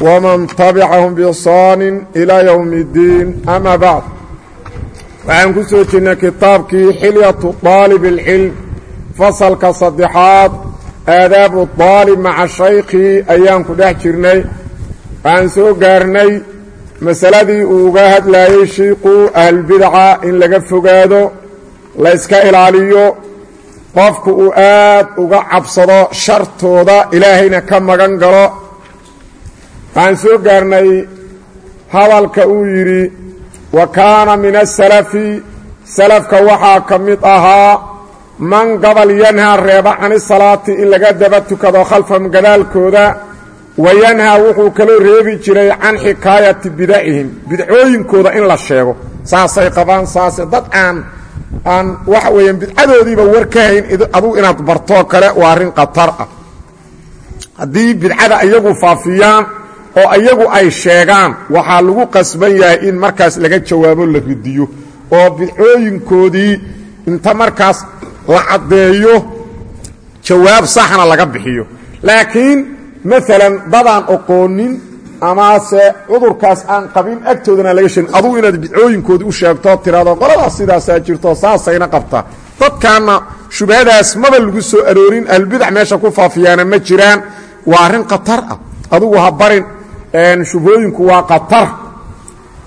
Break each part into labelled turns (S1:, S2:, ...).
S1: wman tabicahum bisaani ilaa yowmi اddiin ama bacd waxaan ku soo jirnay kitaabkii xilyatu daalib اlcilm fasalka saddexaad aadaabu daalib maca shaykhii ayaan ku dhex jirnay waxaan soo gaarnay masaladii uu uga hadlaayey shiiqu ahlulbidaca in laga fogaado layska ilaaliyo qofku uu aad uga cabsado shartooda ilaahayna ka magan galo waxaan soo gaarnay hadalka uu yidhi wa kaana min asalafi salafka waxaa ka mid ahaa man gabal yanhaa reeba cani salaati in laga daba tukado khalfahum gadaalkooda wa yanhaa wuxuu kaloo reebi jiray can xikaayati bidacihim bidcooyinkooda in la sheego. Saasay qabaan saase dad aan aan waxa weeyaan bidcadoodiiba war ka hayn adugu inaad bartoo kale waa arrin khatar ah. Haddii bidcada iyagu faafiyaan oo iyagu ay sheegaan waxaa lagu qasban yahay in markaas laga jawaabo la ridiyo oo bidcooyinkoodii inta markaas la caddeeyo jawaab saxna laga bixiyo. Laakiin maalan dadaan oqoonin amase cudurkaas aan qabin agtoodana laga sheegin adugu inaad bidcooyinkoodii u sheegto tiraado qoladaas sidaasaa jirto saasayna qabtaa dadkaana shubhadaas maba lagu soo aroorin ahlulbidac meesha ku faafiyaana ma jiraan. Waa arrin khatar ah. Adugu ha barin shubhooyinku waa khatar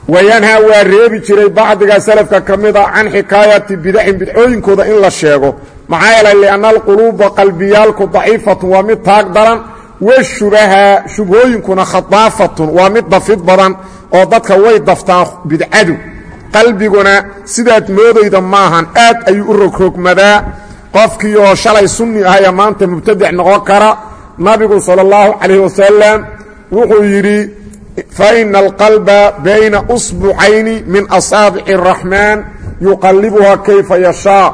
S1: wayanhaa waa reebi jiray bacdiga salafka ka mida can xikaayati bidacin bidcooyinkooda in la sheego. Maxaa yeelay lianna alquluuba qalbiyaalku daciifatun waa mid taag daran. Washubaha shubhooyinkuna khadaafatun waa mid dafid badan oo dadka way daftaan bidcadu. Qalbiguna sidaad moodayda maahan aad ayuu u rogrogmadaa qofkii oo shalay sunni ahaya maanta mubtadic noqon kara. Nabigu sala allahu calayh wasalam wuxuu yidhi faina alqalba bayna usbucayni min asaabici araxmaan yuqallibuhaa kayfa yashaa.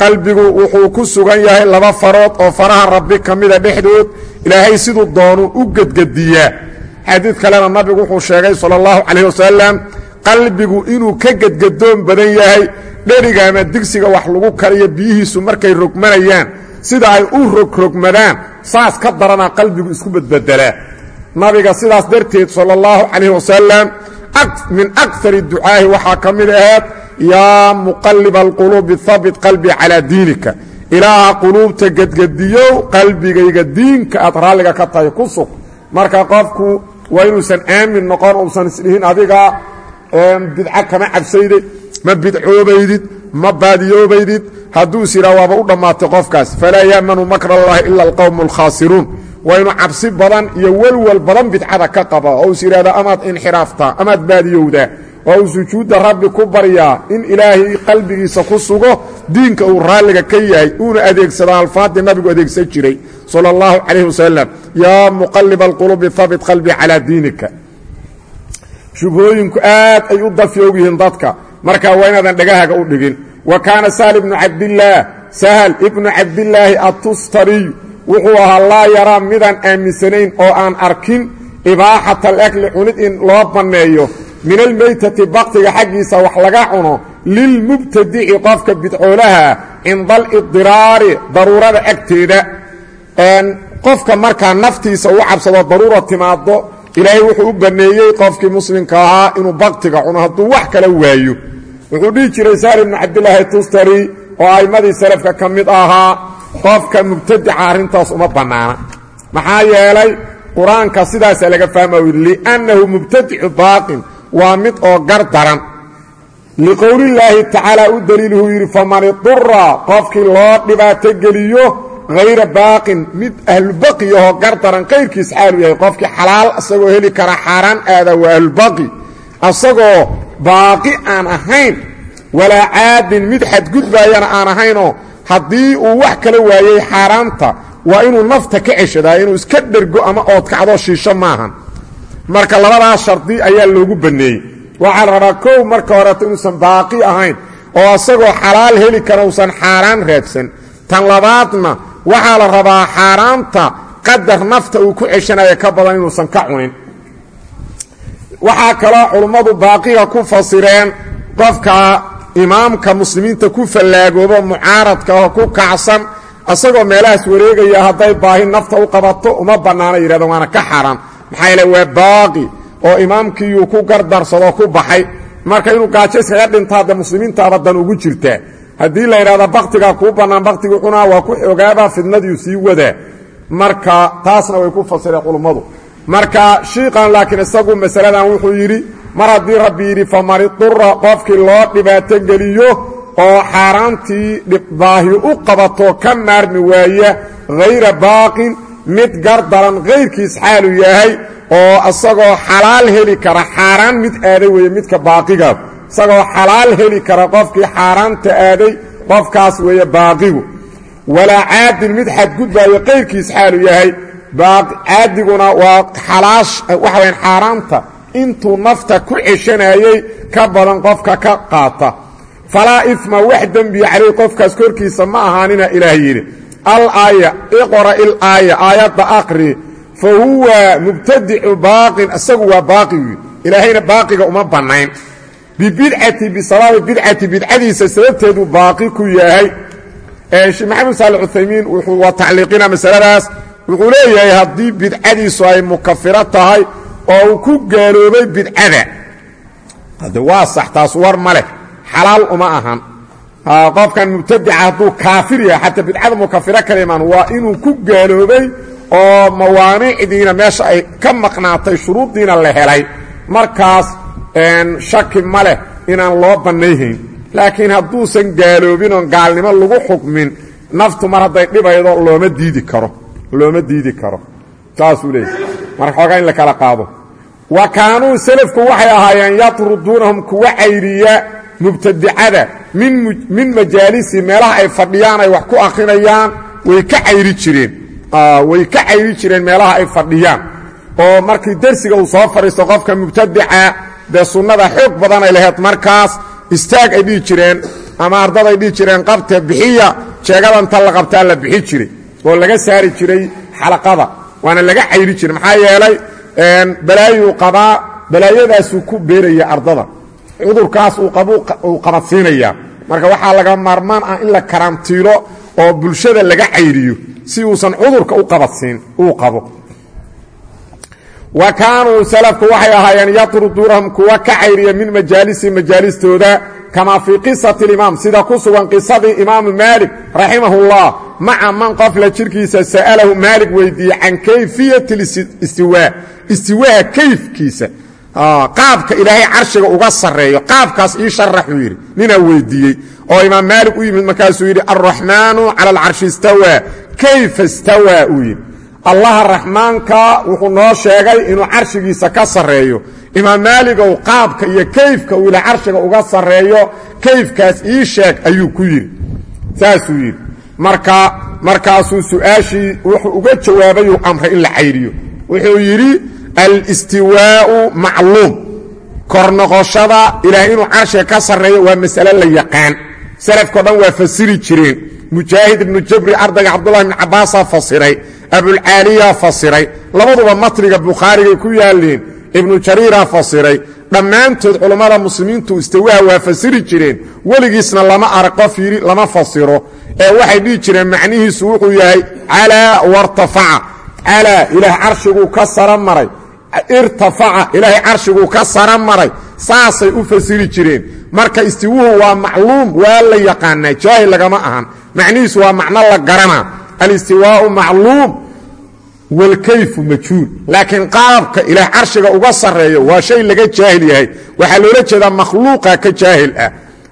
S1: Qalbigu wuxuu ku sugan yahay laba farood oo faraha rabbi ka mida dhexdood ilaahay siduu doonu u gedgediyaa. Xadiid kalena nabigu wuxuu sheegay sala allahu calayh wasalam qalbigu inuu ka gedgadoon badan yahay dheriga ama digsiga wax lagu kariyo biyihiisu markay rogmanayaan sida ay u rogrogmadaan saas ka daranaa qalbigu isku bedbedelaa nabiga sidaas darteed sala allahu calayh wasalam min akari ducaahi waxaa ka mid ahayd yaa muqaliba alquluubi habit qalbii calaa diinika. Ilaaha quluubta gedgediyow qalbigayga diinka aad raalliga ka tahay ku sug. Marka qofku waa inuusan aamin noqon uusan isdhihin adiga bidca kama cabsaydid ma bidcoobaydid ma baadiyoobaydid. Hadduu is yidhaha waaba u dhammaatay qofkaas. Falaa yaamanu makr allahi ila alqowmu alkhaasiruun waa inuu cabsi badan iyo welwel badan bidcada ka qaba oo is yidhahda amaad inxiraaftaa amaad baadiyowdaa oo uu sujuudda rabbi ku baryaa in ilaahay qalbigiisa ku sugo diinka uu raalliga ka yahay uuna adeegsado alfaadii nabigu adeegsan jiray sala allahu calayh wasalam yaa muqaliba alqulubi habit qalbii calaa diinika. Shubhooyinku aad ay u dafyoog yihiin dadka. Markaa waa inaadan dhagahaga u dhigin. Wa kaana sahal ibnu cabdillaah sahal ibnu cabdillaahi atustariy wuxuu ahaa laa yaraa midaan aaminsanayn oo aan arkin ibaaxata alakli cunid in loo banneeyo min almeytati baktiga xaggiisa wax laga cuno lilmubtadici qofka bidcoolaha cinda alidiraari daruurada agteeda. Qofka markaa naftiisa u cabsado daruura timaado ilaahay wuxuu u banneeyey qofkii muslimka ahaa inuu baktiga cuno hadduu wax kala waayo. Wuxuu dhihi jiray saal ibnu cabdilaahi tustari oo a'immadii salafka ka mid ahaa qofka mubtadica arrintaas uma bannaana. Maxaa yeelay qur'aanka sidaasaa laga fahma liannahu mubtadicu baaqin waa mid oo gar daran. Liqowlillaahi tacaala u daliiluhu yidhi faman idura qofkii loo dhibaato geliyo hayra baaqin mid ahlubaqiyahoo gar daran kayrkiis xaalu yahay qofkii xalaal isagoo heli kara xaaraan aada waa ahlubaqi asagoo baaqi aan ahayn walaa caadin mid xadgudbaayana aan ahaynoo haddii uu wax kala waayey xaaraanta waa inuu nafta ka ceshadaa inuu iska dhergo ama oodkacdo shiisho maahan. Marka labadaas shardi ayaa loogu banneeyey waxaa la rabaa kow marka horeeto inuusan baaqi ahayn oo isagoo xalaal heli kara uusan xaaraan raadsan. Tan labaadna waxaa la rabaa xaaraanta qadar nafta uu ku ceshanaya ka badan inuusan ka cunin. Waxaa kaloo culummadu baaqiga ku fasireen qofka imaamka muslimiinta ku fallaagoobo mucaaradka oo ku kacsan isagoo meelahaas wareegaya hadday baahi nafta u qabato uma bannaana yidhahdo waana ka xaaraan maxaa yeele waa baaqi oo imaamkiiyuu ku gardarsadoo ku baxay. Marka inuu gaajo iskaga dhinta hadda muslimiintaaba dan ugu jirtaa haddii la yidhahda baktigaa kuu bannaan baktigii cunaa waa ku xoogaaba fidnadiiu sii wadaa marka taasna way ku fasireen culummadu marka shiiqan laakiin isagu masaladan wuxuu yidhi mar haddii rabbi yidhi faman idura qofkii loo dhibaato geliyo oo xaaraantii baahi u qabato ka maarmi waaya hayra baaqin mid gardaran kayrkiis xaalu yahay oo isagoo xalaal heli kara xaaraan mid aaday weeye midka baaqigaas isagoo xalaal heli kara qofkii xaaraanta aaday qofkaas weeye baaqigu. Walaa caadil mid xadgudbaayo kayrkiis xaalu yahay. Caadiguna waa xalaash waxa wayaan xaaraanta intuu nafta ku ceshanayey ka badan qofka ka qaata. Falaa ifma wax dembiya calayh qofkaas korkiisa ma ahaanina ilaah yidhi. Alaaya iqra ilaaya aayadda aqri fa huwa mubtadicu baaqin isagu waa baaqigi ilaahayna baaqiga uma bannayn. Bibidcati bisababi bidcati bidcadiisa sababteeduu baaqi ku yahay. Maxamed saali cuthaymiin wuxuu waa tacliiqina masaladaas wuxuu leeyahay haddii bidcadiisu ay mukafiro tahay oo uu ku gaaloobay bidcada. Hadde waa sax taas war ma leh. Xalaal uma ahan. Qofkan mubtadica hadduu kaafir yahay xataa bidcada mukafiro kala imaan waa inuu ku gaaloobay oo mawaanicdiina meesha ay ka maqnaatay shuruuddiina la helay. Markaas shaki ma leh inaan loo bannayhayn laakiin hadduusan gaaloobin oon gaalnimo lagu xukmin naftu mar hadday dhibaydo looma diidi karo. Looma diidi karo. Saasuu leeyahy marka in la kala qaado. Wa kaanuu selafku waxay ahaayeen yatruduunahum kuwa cayriya mubtadicada min majaalisi meelaha ay fadhiyaan ay wax ku akrinayaan way ka cayri jireen. Way ka cayri jireen meelaha ay fadhiyaan. Oo markii dersiga uu soo fadhiisto qofka mubtadica dee sunnada xoog badan ay laheyd markaas istaag ay dhihi jireen ama ardaday dhihi jireen qabte bixiya jeegadanta la qabtaa la bixi jiray oo laga saari jiray xalaqada waana laga cayri jiray. Maxaa yeelay balaayuu qabaa balaayadaasuu ku beeraya ardada. Cudurkaas uu qabadsiinaya. Marka waxaa laga maarmaan ah in la karantiilo oo bulshada laga cayriyo si uusan cudurka u qabo. Wa kaanuu salafku waxay ahaayeen yatruduunahum kuwa ka cayriya min majaalisi majaalistooda kamaa fii qisati alimaam. Sida ku sugan qisadii imaamu maalik raximahullah maca man qofla jirkiisa sa'alahu maalik weydiiyey can kayfiyati istiwaa istiwaaha kayfkiisa qaabka ilaahay carshiga uga sarreeyo qaabkaas ii sharaxuu yidhi. Ninaa weydiiyey. Oo imaam maalik u yimid markaasuu yidhi alraxmaanu cala alcarshi istawaa kayfa istawaa? uu yidhi. Allaha raxmaanka wuxuu noo sheegay inuu carshigiisa ka sarreeyo. Imaam maaligow qaabka iyo kayfka uu ila carshiga uga sarreeyo kayfkaas ii sheeg ayuu ku yidhi. Saasuu marka markaasuu su'aashii wuxuu uga jawaabayuu amray in la cayriyo. Wuxuu yidhi alistiwaa'u macluum. Kor noqoshada ilaah inuu carshiga ka sarreeyo waa masale la yaqaan. Salafkao dhan waa fasiri jireen. Mujaahid ibnu jabri ardayga cabdullahi ibnu cabbaasaa fasiray. Abulcaaliyaa fasiray. Labaduba matniga bukhaarigay ku yaalliin. Ibnu jariiraa fasiray. Dhammaantood culammada muslimiintu istawaha waa fasiri jireen. Weligiisna lama arag qof lama fasiro ee waxay dhihi jireen macnihiisu wuxuu yahay calaa wartafaca. Calaa ilaah carshiguu ka sara maray. Irtafaca ilaahay carshiguu ka maray. Saasay u fasiri jireen. Marka istiwuhu waa macluum waa la yaqaanaa jaahil lagama ahan. Macnihiisu waa macno la garanaa alistiwaau macluum walkayfu majhuul. Laakiin qaabka ilaah carshiga uga sarreeyo waa shay laga jaahil yahay. Waxaa loola jeedaa makhluuqa ka jaahil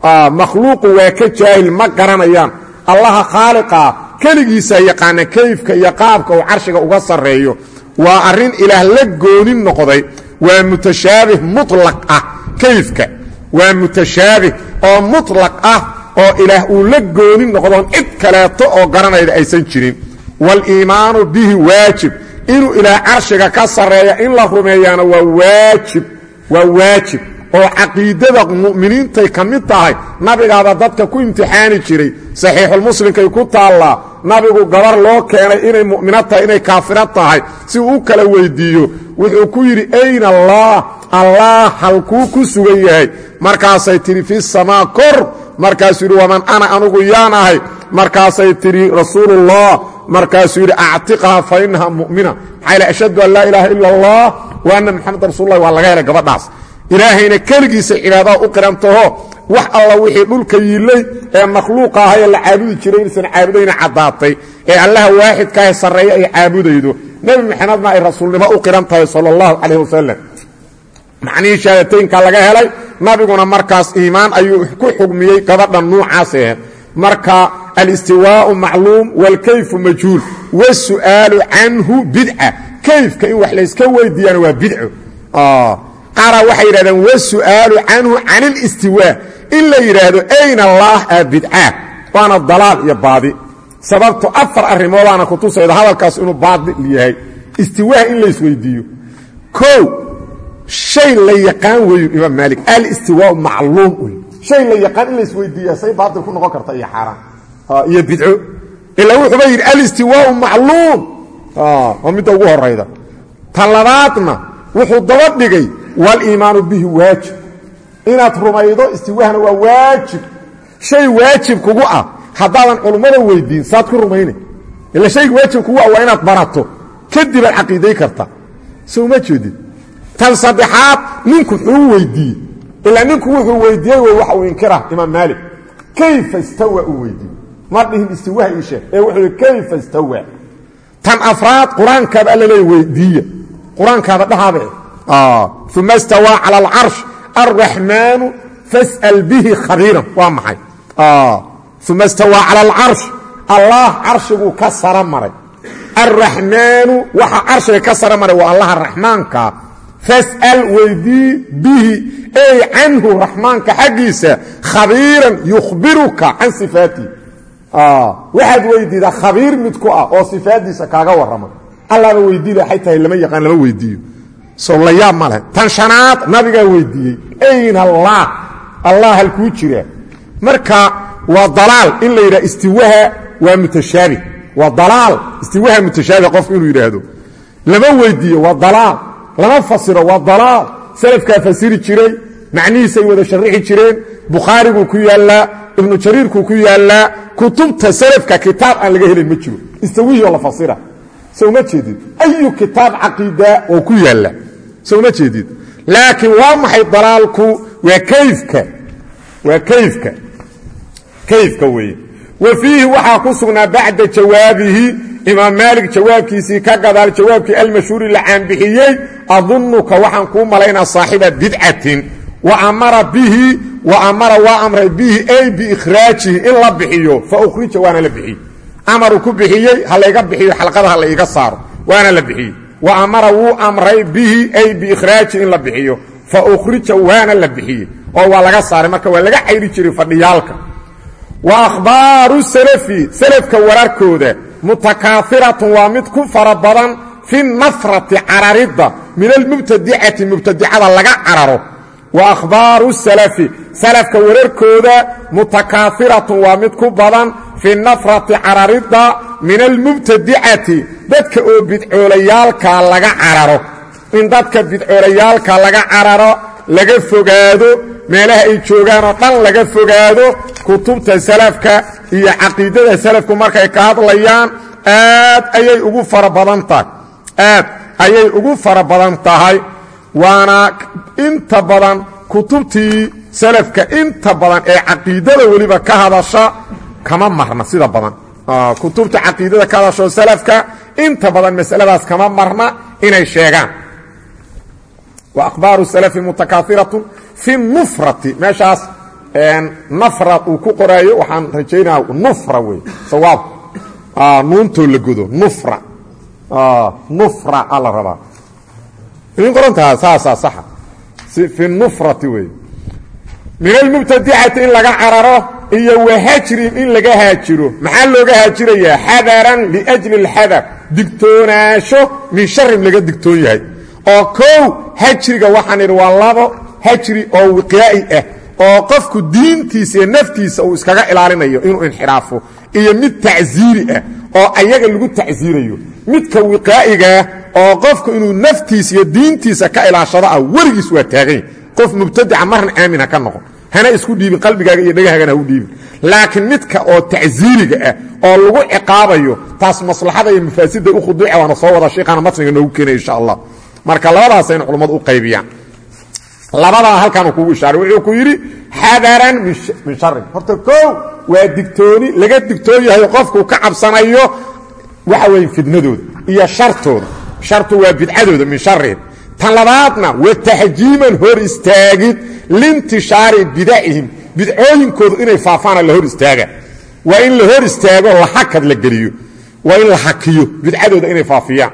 S1: ah makhluuqu waa ka jaahil ma garanayaan allaha khaaliqa keligiisa yaqaana kayfka iyo qaabka uu carshiga uga sarreeyo. Waa arrin ilaah la goonin noqday. Waa mutashaabih mulaq ah kayfka. Waa mutashaabih oo mulaq ah oo ilaah uu la goonin noqdoon cid kaleeto oo garanayda aysan jirin. Waliimaanu bihi waajib. Inuu ilaah carshiga ka sarreeya in la rumeeyaana waa waajib. Waa waajib oo caqiidada mu'miniintay ka mid tahay nabigaaba dadka ku imtixaani jiray. Saxiixulmuslimkay ku taallaa nabigu gabar loo keenay inay mu'mino tahay inay kaafiro tahay si uu u kala weyddiiyo wuxuu ku yidhi ayna allah allah halkuu ku sugan yahay. Markaasay tidhi fi samaa kor. Markaasuu yidhi waman ana anugu yaan ahay. Markaasay tidhi rasuulullah. Markaasuu yidhi actiqha fa inaha mu'mina. Maxaa ashhadu an laa ilaaha ila allah wa anna maxamedan rasullahi waa laga helay gabadhaas ilaahayna keligiisa cibaadaha u qirantaho wax alla wixii dhulka yiillay ee makhluuqa ahaye la caabudi jiray inaysan caabudayna caddaatay. Ee allaha waaxidkaah sarreeya ay caabudaydo. Nebi maxamedna ay rasuulnimo u qiran tahay sala allahu calayh wasalam laga helay nabiguna markaas iimaan ayuu ku xugmiyey gabadhan nuucaas aheed marka alistiwaau macluum waalkayfu majhuul wasu'aalu canhu bidca. Kayfka in wax layska weydiiyaana waa bidco qaaraa waxay yidhahdeen wasu'aalu canhu can ilistiwaa in la yidhaahdo ayna allaah a bidcaa? Waana dalaal iyo baadi. Sababto afar arrimoodaana kutusayda hadalkaas inuu baadil yahay. Istiwaaha in laysweydiiyo kow shay la yaqaan weeyu imaam maalik. Alistiwaau macluum wey shay la yaqaan in laysweydiiya say baatil ku noqon karta iyo xaaraan. Iyo bidco. Ilaa wuxuuba yidhi alistiwaau macluum. Waa midda ugu horayda ta labaadna wuxuu daba dhigay waliimaanu bihi waajib. Inaad rumaydo istiwaahna waa waajib. Shay waajib kugu ah haddaadan culummada weydiin saad ku rumayna ila shayga waajib kugu ah waa inaad barato. Kadib aad caqiiday karta. So uma jeedid tan saddexaad ninku muxuu weydiiyey. Ilaa ninku wuxuu weydiiyey wey waxa uu inkira imaam maalik. Kayfa istawa uu weydiiyey? Ma dhihin istiwaha ii sheeg. Ee wuxuu kayfa uma istawaa cala alcarsh alraxmaanu fas'al bihi khabiiran waa maxay uma istawaa cala alcarsh allah carshiguu ka sara maray alraxmaanu waxa carshiga ka sara maray waa allaha raxmaanka fas'al weydii bihi ey canhu raxmaanka xaggiisa khabiiran yukhbiruka can sifaatihi waxaad weydiidaa khabiir mid ku ah oo sifaaddiisa kaaga warrama allaaba weydii waxay tahay lama yaqaan lama weydiiyo sow la yaab ma leh tan shanaad nabigaa weydiiyey ayna allah allah halkuu jiraa marka waa dalaal in la yidhaha istiwaha waa mutashaabih waa dalaal istiwaha mutashaabih qofku inuu yidhaahdo. Lama weydiiyo waa dalaal. Lama fasiro waa dalaal. Salafkaa fasiri jiray macnihiisay wada sharixi jireen bukhaariguu ku yaallaa ibnu jariirkuu ku yaallaa kutubta salafka kitaab aan laga helin ma jiro. Istawihio la fasira. Sowma jeedid ayu kitaab caqiida oo ku yaalla sowma jeedid? Laakiin waa maxay dalaalku? Waa kayfka. Waa kayfka. Kayfka weeye. Wa fiihi waxaa ku sugnaa bacda jawaabihi. Imaam maalik jawaabkiisii ka gadaal jawaabkii almashhuuri la caanbixiyey adunnuka waxaan kuu malaynaa saaxiba bidcatin. Wa amara bihi wa amara waa amray bihi ay biikhraajihi. In la bixiyo fa ukhrija waana la bixiyey. Ku bixiyey ha layga bixiyo xalqada saaro waana la bixiyey wa amara wuu amray bihi ay biikhraajihi in la bixiyo. Fa ukhrija waana la bixiyey. Oo waa laga saaray marka waa laga cayri jiray fadhiyaalka. Wa akhbaaru salafi salafka wararkooda mutakaahiratun waa mid ku fara badan fi nafrati cararidda min almubtadicati mubtadicada laga cararo wa akhbaaru salafi. Salafka wararkooda mutakaahiratun waa mid ku badan fi nafrati cararidda min almubtadicati dadka oo bidcoolayaalka laga cararo. In dadka bidcoolayaalka laga cararo laga fogaado meelaha ay joogaan oo dhan laga fogaado kutubta salafka iyo caqiidada salafku markay ka hadlayaan aad ayay ugu fara badan tahay. Ayay ugu fara badan tahay waana inta badan kutubtii salafka inta badan ee caqiidada weliba ka hadasha kama marna sida badan. Kutubta caqiidada ka hadasho salafka inta badan masaladaas kama marna inay sheegaan. Wa akhbaaru salafi mutakaahiratun fi nufrati. Meeshaas nafra uu ku qoraayo waxaan rajaynaa nufra wey sawaab. Nuuntoo la godo nufra. Nufra a la rabaa idin qorantaha saasaa saxa fi nufrati wey min almubtadicati in laga cararo iyo wahajrin in laga haajiro maxaa looga haajirayaa xadaran liajli اlxadar digtoonaasho min sharin laga digtoon yahay oo kow hajriga waxaan idhi waa labo hajri oo wiqyaa'i ah oo qofku diintiisa iyo naftiisa uu iskaga ilaalinayo inuu inxiraafo iyo mid tacsiiri ah oo ayaga lagu tacsiirayo midka wiqaa'igaah oo qofku inuu naftiisa iyo diintiisa ka ilaashado ah weligiis waa taaganya qof mubtadica marna aamin ka noqon. Hana isku dhiibin qalbigaaga iyo dhegahagana ha u dhiibin. Laakiin midka oo tacsiiriga ah oo lagu ciqaabayo taas maslaxada iyo mafaasida u khuduuca waana soo wada sheekhaana matniga noogu keenaya insha allah. Marka labadaasayna culummadu u qaybiyaan. Labadaa halkaanu kugu ishaaray wuxuu ku yidhi xadaran min sharin horta kow waa digtooni laga digtoon yahay qofku ka cabsanayo waxa weeye fidnadooda iyo shartooda shartu waa bidcadooda min sharin tan labaadna wa taxjiiman hor istaagid liintishaari bidacihim bidcooyinkoodu inay faafaana la hor istaaga. Waa in la hor istaago la hakad la geliyo. Waa in la hakiyo bidcadooda inay faafiyaan.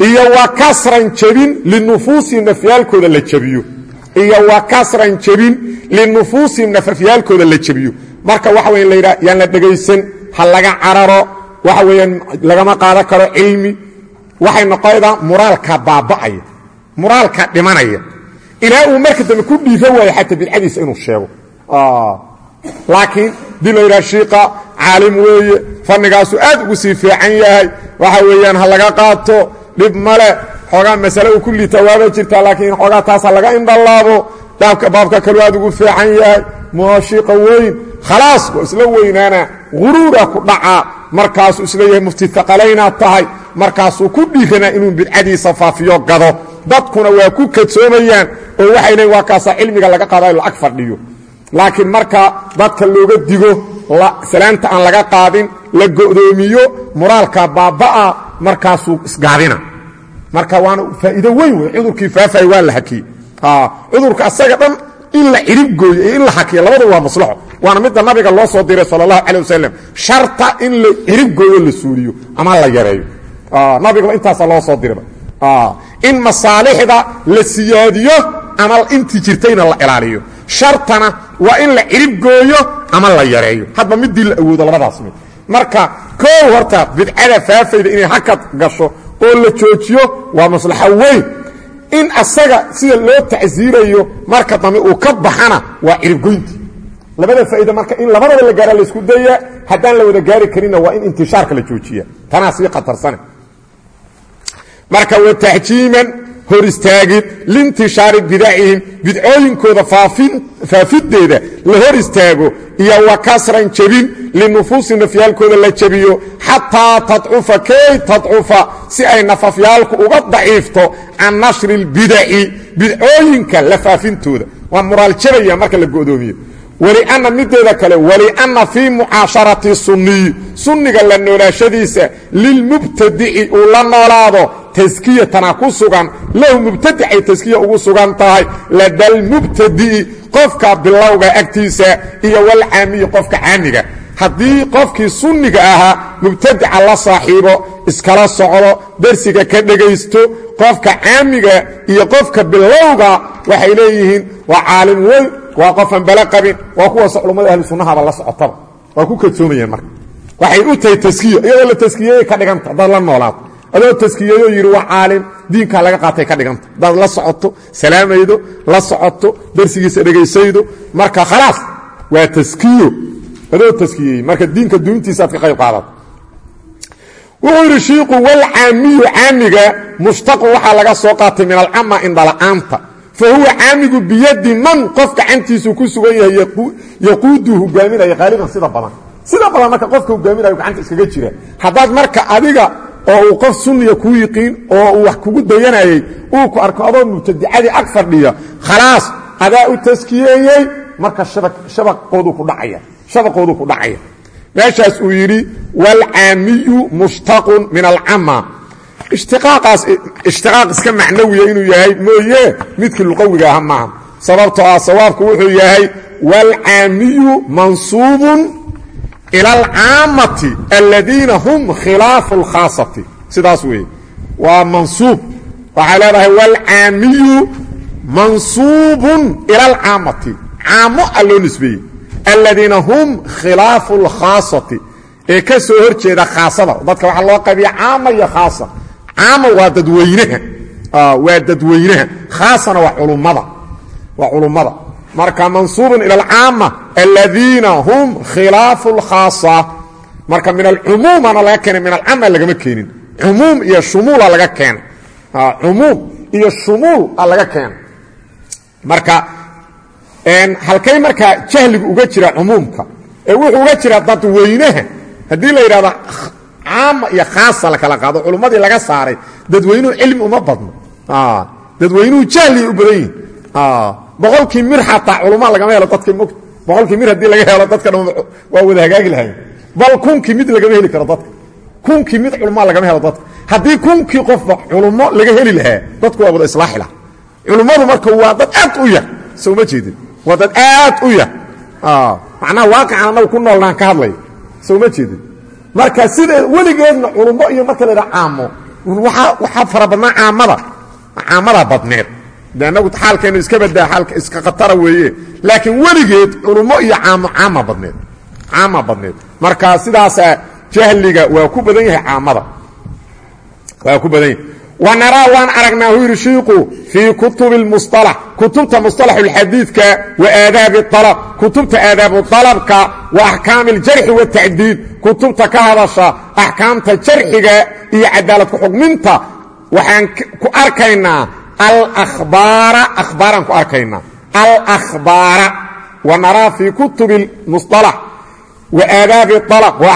S1: Iyo wa kasran jebin linufuusihim nafyaalkooda la jebiyo. Iyo wa kasran jebin la jebiyo. Marka waxa weya yaan la dhegaysan ha laga cararo. Waxa weeyaan lagama qaadan karo cilmi waxay noqonaydaa muraalka baaba'aya muraalka dhimanaya. Ilaa uu marka dambe ku dhiiro waayo xataa bidcadiisa inuu sheego. Laakiin dii la yidhaha shiiqa caalim weeye fanigaasu aad ugu sii fiican yahay. Waxa weeyaan ha laga qaato dhib male xoogaa masale uu ku liita waaba laakiin xoogaa taas laga indhalaabo baabka kalu aad ugu fiican yahay. Muashiqa weyn. Khalaas isla weynaana. Huruura ku markaasuu is leeyahay mufti aqalaynaad tahay markaasuu ku dhiiranaa inuu bidcadiisa faafiyo gado. Dadkuna waa ku kadsoomayaan oo waxay leeyn cilmiga laga qaadayo lacag fadhiyo. Laakiin marka dadka looga digo salaanta aan laga qaadin la go'doomiyo muraalka baabba'a markaasuu isgaabina marka waana faa'iido weyn wey cudurkii faafay waa la hakiyey. Cudurka asaga dhan in la cirib gooyo iyo in la hakiyo labadu waa maslaxo waana midda nabiga loo soo diray sal calay wasalam sharta in la cirib gooyo la suuliyo ama la yareeyo. Nabigaba intaasa loo soo dirba in masaalixda la siyaadiyo ama intii jirtayna la ilaaliyo. Shartana waa in la cirib gooyo ama la yareeyo. Hadba midii la awoodo labadaas mid. Marka koow horta bidcada faafayda inay hakad gasho oo la joojiyo waa maslaxo weyn. In asaga sida loo tacsiirayo marka dambe uu ka baxana waa ciribgoynti labada faa'iida marka in labadaba la gaara laysku daya haddaan la wada gaari karinna waa in intishaarka la joojiya. Tanaa sii khatarsane. Marka wa taxjiiman hor istaagid liintishaari bidacihim bidcooyinkooda faafideeda la hor istaago iyo wa kasran jebin linufuusi nafyaalkooda la jebiyo xataa tadcufa kay tadcufa si ay nafafyaalku uga daciifto can nashri اlbidaci bidcooyinka la faafintooda. Waa muraal jabaya marka la go'doomiyo walianna mideeda kale walianna fii mucaasharati sunniyi sunniga la noolaashadiisa lilmubtadici uu la noolaado taskiyatana ku sugan lahu mubtadicay taskiya ugu sugan tahay ladalmubtadi'i qofka bilowga agtiisa iyo walcaamiyi qofka caamiga. Haddii qofkii sunniga ahaa mubtadica la saaxiibo iskala socdo darsiga ka dhegaysto qofka caamiga iyo qofka bilowga waxay leeyihiin waa caalim weyn waa qofan bale qabin waa kuwaas culummada ahlu sunnahaba la socotaba waa ku kadsoomayeen marka. Waxay u tahay taskiyo iyadoo la taskiyeyey ka dhiganta haddaad la noolaato adoo taskiyeeyoo yidhi waa caalim diinkaa laga qaatay ka dhiganta. Haddaad la socoto salaamaydo la socoto darsigiisa dhegaysaydo marka khalaas waa taskiyo adoo taskiyeeyey marka diinka duuntiisa aad ka qayb qaadato. Wuxuu yidhi shiiku walcaamiyu caamiga mushtaqu waxaa laga soo qaatay min alcama indhala'aanta fa huwa caamigu biyadi man qof gacantiisu ku sugan yahay yaquuduu hogaaminaya haaliban sida badan sida badan marka qofka hogaaminayo gacanta iskaga jira haddaad marka adiga oo uu qof sunniya kuu yiqiin oo uu wax kugu dayanayey uu ku arko adoo mubtadicadii ag fadhiya khalaas adaa u taskiyeeyey marka shabaqoodu ku dhacaya meeshaas uu yidhi waalcaamiyu mushtaqun min alcama ishtiqaaqaas ishtiqaaq iska macnawiya inuu yahay mooye midkii luqawiga aha maaha. Sababtoo ah sawaabku wuxuu yahay waalcaamiyu mansuubun ila alcaamati aladiina hum khilaafu اlkhaasati sidaas weeye. Waa mansuub. Waxay leedahay waalcaamiyu mansuubun ila alcaamati caamo a loo nisbeeyey. Aladiina hum khilaafu اlkhaasati ee ka soo khaasada. Dadka waxaa loo qaybiya caama iyo caama waa dadweynaha waa dadweynaha khaasana waa culummada. Waa culummada. Marka mansuubun ila alcaama aladiina hum khilaafu اlkhaasa marka min alcumuumana laga keenay min alcaama lagama keenin. Cumuum iyo shumuula laga keenay cumuum iyo shumuul a laga keenay marka halkay markaa jahligu uga jira cumuumka ee wuxuu uga jira dadweynaha haddii la yidhahdo caama iyo khaasa la kala qaado culummadii laga saaray dadweynuhu cilmi uma badno. Dadweynuhu jahliay u badan yihiin boqolkii mir xataa culuma lagama helo dadka mog boqolkii mir haddii laga helo dadka dhan waa wada hagaagi lahay bal kunkii mid lagama heli karo dadka. Kunkii mid culuma lagama helo dadka. Haddii kunkii qofba culummo laga heli lahaa dadku waa wada islaaxi laha culummadu marka waa dad aad u yar soo ma jeedin. Waa dad aad u yar. Macnaha waaqican annagu ku noolnaan ka hadlay soo ma jeedin marka sida weligeedna culummo iyo marka la yidhaha caamo waxaa fara badnaa caamada caamada badneed. De annagu xaalkeennu iska badaa xaalka iska khatara weeye. Laakiin weligeed culummo iyo caamo caama badneed caama badneed. Marka sidaasa jahliga waa ku badan yahay caamada. Waa ku badan yahay wanaraa waan aragnaa uu yidhi shiiku fii kutubi lmusalax kutubta musalaxulxadiidka wa aadaabi alab kutubta aadaabu alabka wa axkaami aljarxi watacdiid kutubta ka hadasha axkaamta jarxiga iyo cadaalad ku-xugminta waxaan ku arkaynaa alahbaara ahbaaraan ku arkaynaa. Alahbaara wanaraa fii kutubi musalax wa aadaabi alab wa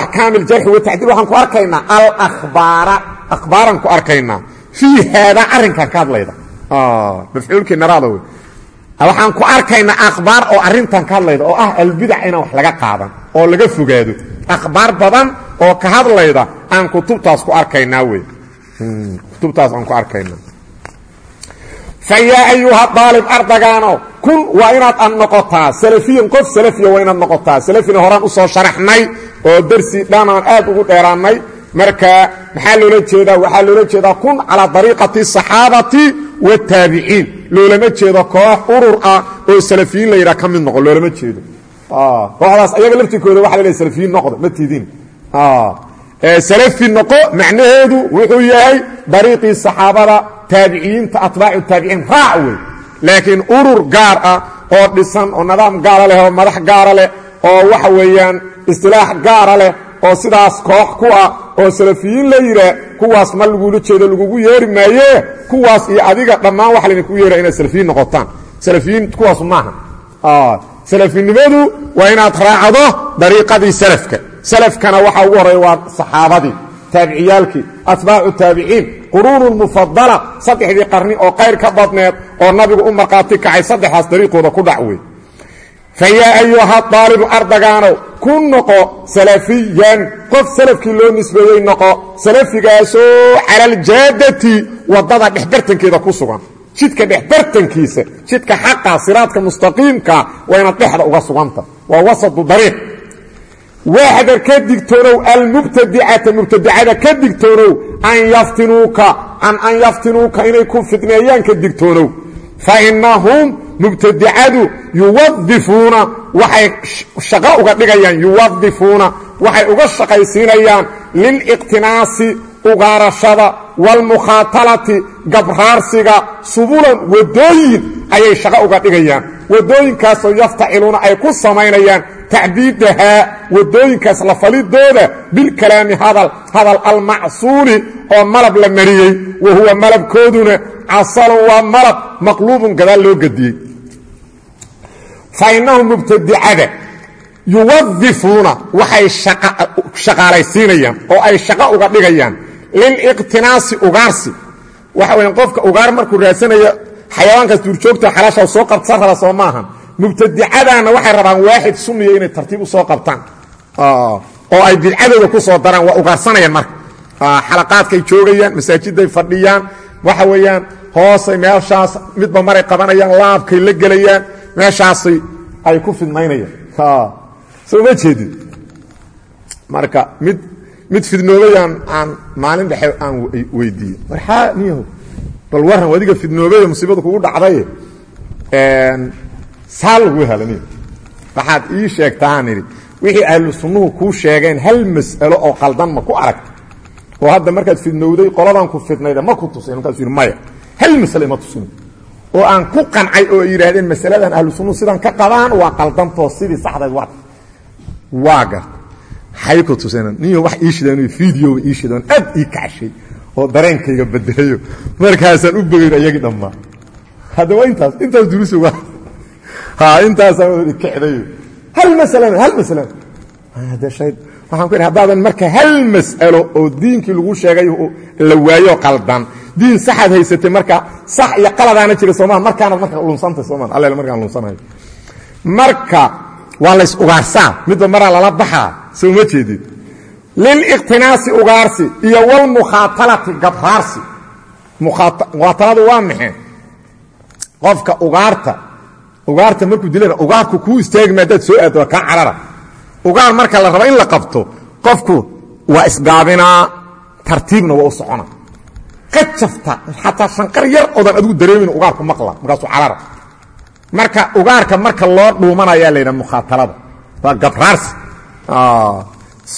S1: ku arkaynaa fii haadaa arrinkan ka hadlayda. Wey waxaan ku arkaynaa akhbaar oo arrintan ka hadlayda oo ah albidac inaan wax laga qaadan oo laga fogaado. Akhbaar badan oo ka hadlayda aan kutubtaas ku arkaynaa wey kutubtaas aan ku arkaynaa. Fa ayuha daalib ardagaano kun waa inaad ad noqotaa salafiyan qof salafiya waa inaad noqotaa. Salafina horaan u sharaxnay oo darsi dhanaan aad ugu dheeraannay marka maxaa loola jeedaa? Waxaa loola jeedaa kun calaa dariiqati asaxaabati wataabiciin loolama jeedo koox urur ah oo salafiyiin la yidhaha ka mid noqo loolama jeedo. Kooxdaas ayaga laftirkooda waxa la salafiyiin noqda ma tiidin salafi noqo macnaheedu wuxuu yahay dariiqii saxaabada taabiciyiinta atbaacu taabiciin raac wey laakiin urur gaar ah oo dhisan oo nidaam gaara leh oo madax gaara leh oo waxa weeyaan istilaax gaara leh oo sidaas koox ku ah oo salafiyiin la yidhaah kuwaas ma lagula jeedo lagugu yeeri maaye? Kuwaas iyo adiga dhammaan waxa laydinkugu yeera inaad salafiyiin noqotaan. Salafiyiin kuwaasu maaha salafinimadu waa inaad raacdo dariiqadii salafka. Salafkana waxa ugu horreeya waa saxaabadii taabiciyaalkii atbaacu taabiciin quruunu lmufadala saddexdii qarni oo qayr ka badneed oo nabigu u markhaati kacay saddexdaas dariiqooda ku dhac wey fa yaa ayuha daalibu ardagaanow ku noqo salafiyan qof salafkii loo nisbeeyey noqo salafigaasoo cala aljaadati waddada dhexbartankeeda ku sugan. Jidka dhexbartankiisa jidka xaqa siraadka mustaqiimka waa inaad dhexda uga suganta. Waa wasatu dariiq. Waaxdar ka digtoonow almubtadicata mubtadicada ka digtoonow an yaftinuuka an an yaftinuuka inay ku fidneeyaan ka digtoonow. Fa inahum mubtadicadu yuwadifuuna waxay shaqo uga dhigayaan yuwadifuuna waxay uga shaqaysiinayaan liliqtinaasi ugaarashada waalmukhaatalati gabraarsiga subulan wadooyin ayay shaqo uga dhigayaan wadooyinkaasoo yaftaciluuna ay ku samaynayaan tacbiidahaa wadooyinkaas la falidooda bilkalaami hadal hadal almacsuuli oo malab la mariyey wa huwa malabkooduna casalun waa malab maqluubun gadaal loo gediyey fa innahum mubtadicada yuwadifuuna waxay shaqaalaysiinayaan oo ay shaqo uga dhigayaan liliqtinaasi ugaarsi. Waxa weya qofka ugaar markuu raadsanayo xayawaankaas duurjoogta xalaasha soo qabsan raba soo maaha mubtadicadaana waxay rabaan waaxid sunniya inay tartiib u soo qabtaan. Oo ay bidcadooda ku soo daraan waa ugaarsanayaan marka. Xalaqaadkay joogayaan masaajiday fadhiyaan. Waxa weeyaan hoosay meeshaas midba maray qabanayaan laabkay la gelayaan meeshaasay ay ku fidmaynayaan soo ma marka mid mid fidnoobayaan aan maalin dhexe aan weydiiyey. Warxaa niyaho bal warran adiga fidnoobeye musiibadu kugu dhacday saa lagu helaniy waxaad ii sheegtaan idhi wixii ahlu sunnuhu kuu sheegeen hal mas'alo oo qaldan ma ku aragta oo hadda markaad fidnowday qoladan ku fidnayda ma ku tusin markaas yidhi maya hal masale ima tusin. Oo aan ku qancay oo ay masaladan ahlu sunnuhu sidan ka qabaan waa qaldantoo sidii saxdayd waa waa garta hay ku tuseen. Niyo wax ii shideen videoba ii shideen aad ii kacshay oo dareenkayga bedelayo markaasaan u bogeyn ayagii dhammaa haddaba intaas intaas durusu waa. Ha intaasaan kacdayo hal masalana hal masalana hade shay waxaan ku idhi haddaadan marka hal mas'alo oo diinkii lagu sheegay la waayo qaldan diin saxaad haysatay marka sax iyo qaladaana jira soomaa markaanaad marka lunsantay soomaa alle markaan lunsanayo marka waa lays ugaarsaa midba maraa lala baxaa soo ma jeedid liliqtinaasi ugaarsi iyo walmukhaatalati gabraarsi. Mukhaataladu waa maxay qofka ugaarta ugaarta markuu dilana ugaarku kuu istaagi maadaad soo aado waa kaa carara. Ugaar marka la rabo in la qabto qofku waa isgaabinaa tartiibna waa u socona. Qajafta xataa shanqar yar oodan adigu dareemin ugaarku maqla markaasuu carara. Marka ugaarka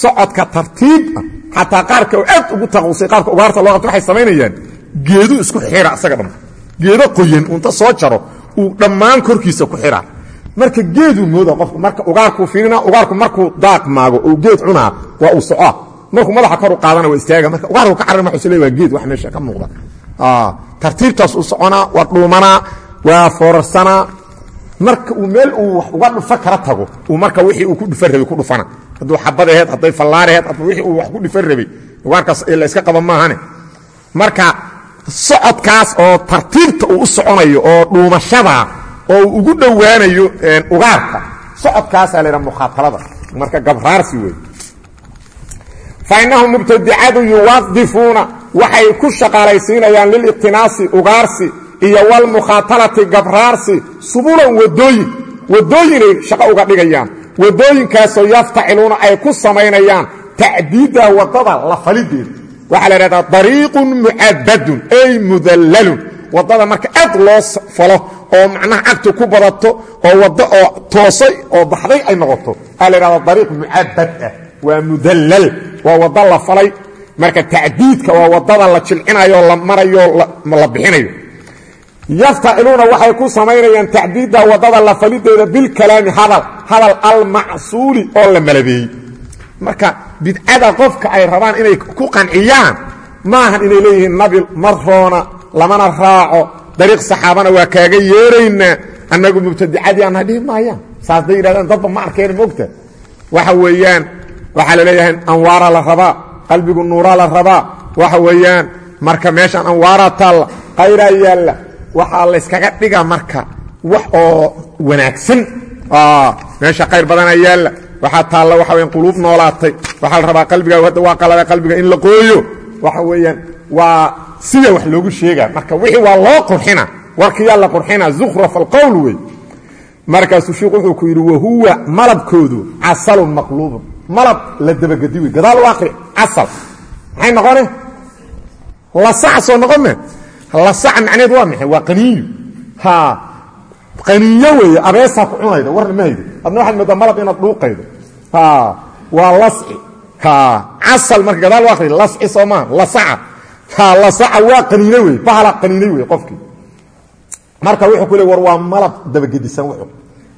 S1: socodka tartiib ah xataa qaarka oo aad ugu taqusay qaarka ugaarta loo qabto waxay samaynayaan geedu isku xira isaga dham geedo qoyan unta soo jaro uu dhammaan korkiisa ku xira. Marka geeduu mooda qofku marka ugaarkuu fiirina ugaarku markuu daaq maago oo geed cunaa waa uu socoa markuu madaxa koru qaadana waa istaaga. Marka ugaarku ka carari maxuu leeyahay waa geed wax meesha ka muuqda. Tartiibtaas uu soconaa waa dhuumanaa waa foorarsanaa. Marka uu meel uu wax uga dhufa kala tago uu marka wixii uu ku dhufa rabay ku dhufana hadduu xabad aheed hadday fallaar aheed hadba wixii uu wax ku dhufan rabay ugaarkaas la iska qaba maahane. Marka socodkaas oo tartiibta uu u soconayo oo dhuumashada oo uu ugu dhowaanayo ugaarka socodkaasaa la yidhaha mukhaatalada. Marka gabraarsi wey fa innahum mubtadicadu yuwadifuuna waxay ku shaqaalaysiinayaan liliqtinaasi ugaarsi iyo walmukhaatalati gabraarsi subulan wadooyin wadooyinay shaqo uga dhigayaan wadooyinkaasoo yaftaciluuna ay ku samaynayaan tacdiida waddada la falideeda waxaa la idhahdaa dariiqun mucabadun ay mudallalun. Wadada marka aad loo falo oo macnaha cagtu ku badato oo waddo oo toosay oo baxday ay noqoto. Waxaa la idhahdaa dariiq mucabad ah waa mudallal waa waddo la falay. Marka tacdiidka waa waddada la jilcinayo la marayo la bixinayo yaftaciluuna waxay ku samaynayaan tacdiidda waddada la falideeda bilkalaami hadal hadal almacsuuli oo la malabeeyey. Marka bidcada qofka ay rabaan inay ku qanciyaan maahan inay leeyihiin nabi ma roona lamana raaco dariiq saxaabana waa kaaga yeeraynaa annagu mubtadicadii aanna dhihi maayaan. Saas day yidhahdaan dadba ma arkeen mogta waxa weeyaan waxaa la leeyahay anwaara la rabaa qalbigu nuuraa la rabaa. Waxa weeyaan marka meeshaan anwaaraa taalla qayraa yaalla waxaa layskaga dhiga marka wax oo wanaagsan. Meesha khayr badana yaalla. Waxaa taalla waxa weyan quluub noolaatay. Waxaa la rabaa qalbiga hadda waa qalada qalbiga in la qooyo waxa weeyaan waa sida wax loogu sheega marka wixii waa loo qurxina warkiyaa la qurxina zukhraf alqowl wey. Markaasuu shiikhu wuxuu ku yidhi wahuwa malabkoodu casalun maqluubun. Malab la dabagedi wey. Gadaal u akri casal. Maxay noqone? Lasac soo noqome lasac macneed waa maxay? Waa qaniinyo ha. Qaniinyo weeye abeesaa ku cunayda warna ma haydo adna waxaad moodaa malab inaad dhuuqaydo. Waa lasci. Casal marka gadaal u akri lasci soo maa lasaca lasaca waa qaniino wey bahala qaniinay wey qofkii marka wuxuu ku le war waa malab dabagedisan wuxuu.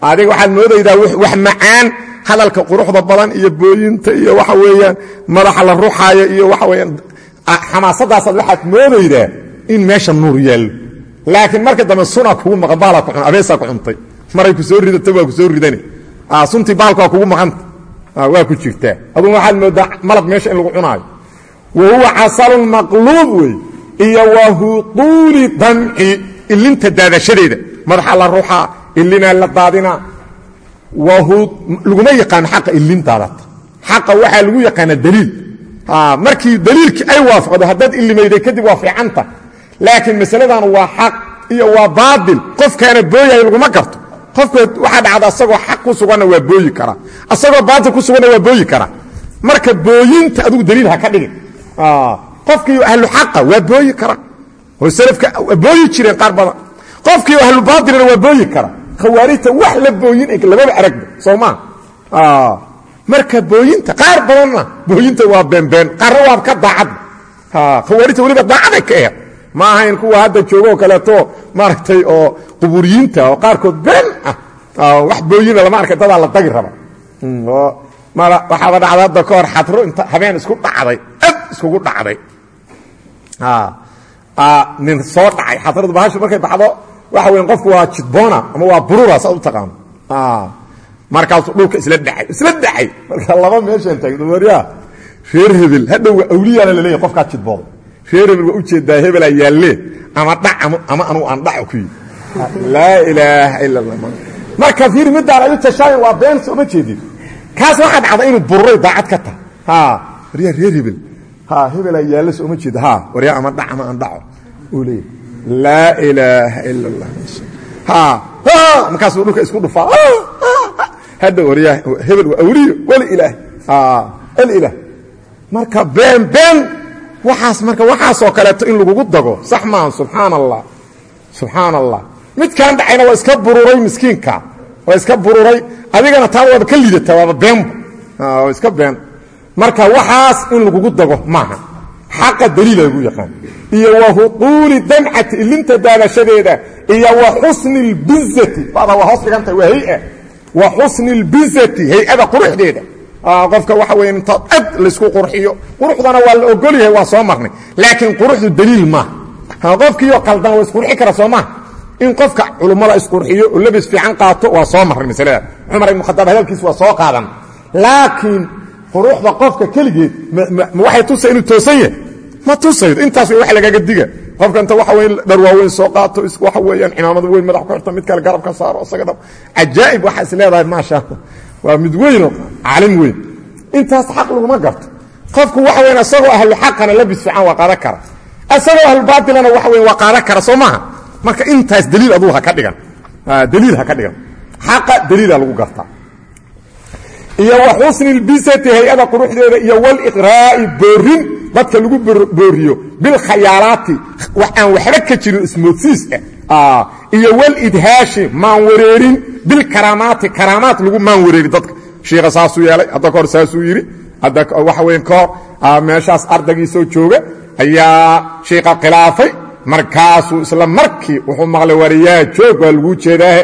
S1: Adiga waxaad moodaydaa wax macaan hadalka quruxda badan iyo booyinta iyo waxa weeyaan madaxa la ruxaayo iyo waxa weeyaan. Xamaasadaasaad waxaad moodaydaa in meesha nuur yaallo laakiin marka dambe suna kugu maqan baalaa ku abeesaa ku cuntay maray ku soo ridata waa ku soo ridane suntii baalka waa kugu maqanta waa ku jirtaa aduu waxaad moodaa malab meesha in lagu cunaayo. Wa huwa casalun maqluub wey iyo wa hutuuli damci ilinta daadashadeeda. Madaxa la ruxaa ilinaa la daadinaa. Laguma yaqaano xaqa ilin daadata xaqa waxaa lagu yaqaana daliil. Markii daliilkii ay waafaqdo haddaad ilimayday kadib waa fiicanta laakiin masaladan waa xaq iyo waa baail qofkaana booyahay laguma garto. Qofku waxaa dhacda asagoo xaq ku suganna waa booyi karaa asagoo baatil ku suganna waa booyi karaa marka booyinta adigu daliil ha ka dhigin. Qofkii ahlu xaqa waa booyi kara. Oo salafka waa booyi jireen qaar badan. Qofkii ahlu baatilna waa booyi kara. Khawaarijta wax la booyin lamaba aragba soo maa marka booyinta qaar badanna booyinta waa beenbeen qaarna waa ka daacadba khawaarijta weliba daacaday ka eed ma ahayn kuwa hadda joogo kaleeto maaragtay oo quburiyiinta oo qaarkood been ah wax booyina lama arkay dadaa la dagi raba. Waxaaba dhacda hadda ka hor xadro inta habeen isku dhacday ad iskugu dhacday. Nin soo dhacay xadradu bahashu markay baxdo waxa weya qofku waa jidboona ama waa burura saad u taqaano. Markaasuu dhulka isla dhacay isla dhacay. Marka laba meeshaan taagno waryaa reer hebel hadhow waa awliyaana la leeyahy qofkaa jidbooda reer hebel waa u jeedaa hebelaa yaallee ama dhac ama anugu aan dhaco ku yidhi. Laa ilaaha ila allah marka fiir midaan ayu tashaayan waa been sooma jeedin. Kaas waxaa dhacda inuu bururay daacad ka tahay. Ha waryaa reer hebel. Ha hebelaa yaalle sooma jeeda ha waryaa ama dhac ama aan dhaco. Uu leeyahy laa ilaaha ila allah ha markaasuu dhulka isku dhufaa. Hadha waryaa hebel waa awliyo weli ilaah weli ilaah marka been been waxaas marka waxaasoo kaleeto in lagugu dago. Sax maaha subxaan allah subxaan allah dhacayna waa iska bururay miskiinka. Waa iska bururay. Adigana taa waaba ka lidata waaba beenba waa iska been. Marka waxaas in lagugu dago maaha. Xaqa daliila lagu yaqaan. Iyo wa huquuli damcati ilinta daadashadeeda. Iyo wa xusni اlbizati bada hay wa xusni اlbizati hay'ada quruxdeeda qofka waxa weya intaad ad laysku qurxiyo quruxdana waa la ogol yahay waa soo marnay. Laakiin quruxdu daliil maaha qofkiioo qaldan waa isqurxi kara soo maha in qofka culummada isqurxiyo oo labis fiican qaato waa soo marnay masalada cumar ibn khadaab hadalkiis waa soo qaadan. Laakiin quruxda qofka keligeed ma waxay tusa inuu toosan yahay. Ma tusaydo intaas way wax lagaga diga. Waxa weyn soo qaato waxa weeyaan cimaamad weyn madax ku xirto mid kale garab ka saaro isaga dhab cajaa'ib waxaa is leedahay waa mid weynoo caalim weyn. Intaas xaq laguma garto. Qofku waxa weyn isagoo ahlu xaqana labis fiican waa qaadan kara. Isagoo ahlu baatilana waxa weyn waa qaadan kara soo maaha? Marka intaas daliil aduu ha ka dhigan. Daliil ha ka dhigan. Xaqa daliila lagu gartaa. Iyo wa xusni lbisati hay'ada quruxdeeda iyo waliqraa'i boorin dadka lagu booriyo bilkhayaalaati aan waxba ka jirin ismoodsiis ah iyo walidhaashi maan wareerin bilkaraamaati karaamaat lagu maan wareeri dadka shiikha saasuu yeelay hadda kahor saasuu yidhi hadda waxa weyn kahor meeshaas ardaygiisoo jooga ayaa shiikha khilaafay markaasuu isla markii wuxuu maqlay wariyaa joog waa laguu jeedaahe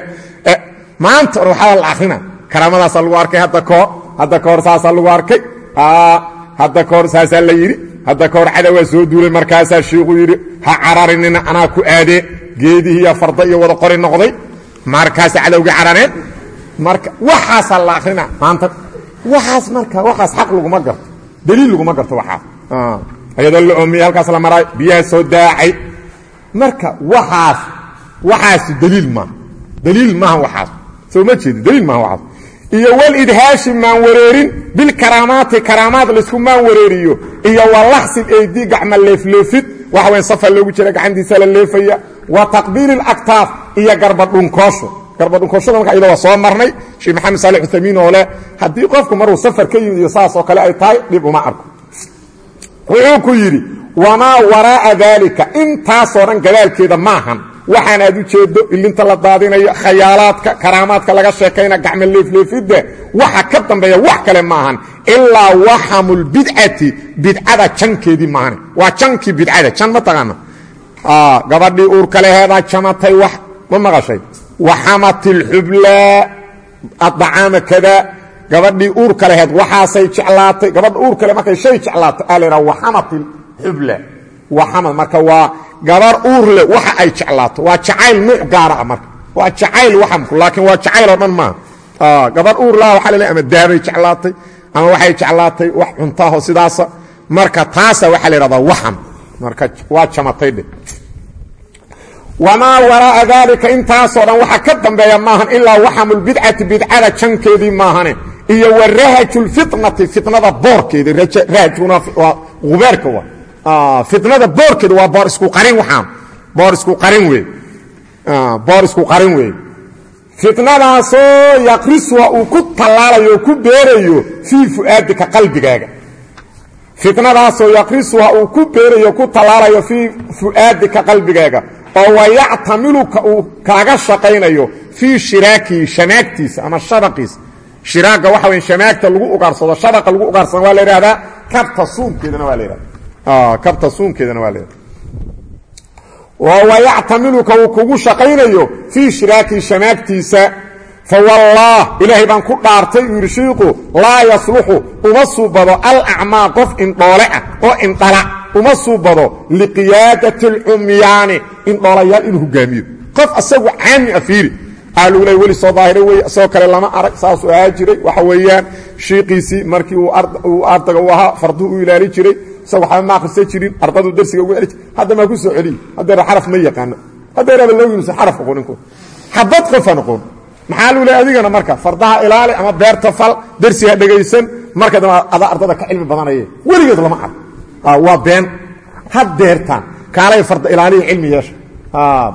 S1: maanta or waxaa la akrina karaamadaasa lagu arkay hadda kahor hadda kahor saasaa lagu arkay hadda kahor la yidhi hadda kahor cadawaa soo duulay markaasaa shiiku yidhi ha cararinina anaa ku aadee geedihiiyo farda iyo wada qori noqday markaasa cadowgii carareen marka waxaasaa la akrina maanta waxaas marka waxaas xaq laguma garto daliil laguma garto waxaas. Ayadoo la oomiyey halkaas la maraay biyaha soo daacay. Marka waxaas waxaas daliil maaha daliil maaha waxaas. Soo ma jeedi daliil maaha waxaas. Iyo walidhaashi maan wareerin bilkaraamaati karaamaad laysku maan wareeriyo iyo walaxsil eydi gacma leefleefid waxa weyn safar loogu jira gacantiisa la leefaya wa taqbiili اlaktaaf iyo garbadhunkoosho garbadhunkooshada marka iyada waa soo marnay. Sheekh maxamed saali uthamiin oo leh haddii qofku maruu safar ka yimid iyo saas oo kale ay tahay dhib uma arko. Wuxuu ku yidhi wamaa waraa'a daalika? Intaasoo dhan gadaalkeeda maahan waxaan aad u jeedo ilinta la daadinayo khayaalaadka karaamaadka laga sheekayna gacmo leefleefidda waxa ka dambeeya wax kale maahan ilaa waxamulbidcati bidcada jankeedii maahane waa jankii bidcada gabadhii uurka leheedaa jamatay wax ma maqashay. Waxamati lxublaa adacaama kada. Gabadhii uurka laheed waxaasay jeclaatay. Gabadha uur kale markay shay jeclaato aa laydhaha waxamati lxubla waxamad marka waa gabar uur leh waxa ay jeclaato waa jacayl nuuc gaara ah marka. Waa jacayl waxamku laakiin waa jacayl oo dhan maaha. Gabar uur laha waxa ama daabay jeclaatay ama waxay jeclaatay wax cuntaho sidaasa. Marka taasa waxaa la yidhahdaa waxam marka waa jamatay dhe wamaa waraa'a daalika intaasoo dhan waxa ka dambeeya maahan ilaa waxamulbidcati bidcada jankeedii maahane iyo wa rahajulfitnati fitnada boorkeeda rahajuna waa ubeerka wa fitnada boorkeeda waa boor isku qarin waxaan boor isku qarin wey boor isku qarin wey fitnadaasoo yaqrisuha uu ku tallaalayo oo ku beerayo fii fu'aadika qalbigaaga fitnadaasoo yaqrisuha uu ku beerayo ku tallaalayo fii fu'aadika qalbigaaga oo wayactamiluka uu kaaga shaqaynayo fii shiraakihi shanaagtiisa ama shabaqiisa shiraagga waxa weya shamaagta lagu ugaarsado shabaqa lagu ugaarsado waa la yidhahdaa kabta suunkeedana waa la yidhahda kabta suunkeedana waa la yidhahda wayactamiluka uu kugu shaqaynayo fii shiraaki shamaagtiisa fawallah ilaahay baan ku dhaartay uu yidhi shiiku laa yasluxu uma suubado alacmaa qof indhoole ah oo uma suubado liqiyaadati alcumyaani indhoolayaal inuu hogaamiyo. Qof asagu caami a fiiri. Leey weli soo daahira wey isagoo kale lama arag saasuu ahaa jiray. Waxa weeyaan shiiqiisii markii uu ardaga u ahaa farduhu u ilaali jiray. Isaga waxba ma akrisa jirin ardaduu darsiga uga eli jir hadda maa ku soo celiy haddeera xaraf ma yaqaano. Haddeeraba looginusa xaraf aqooninku xabad qofa noqon maxaa lagu leey adigana marka fardaha ilaali ama beerta fal darsiga dhegaysan marka dambe adaa ardada ka cilmi badanaye weligeed lama arg waa been. Haddeertaan kaalay farda ilaaliya cilmi yeesha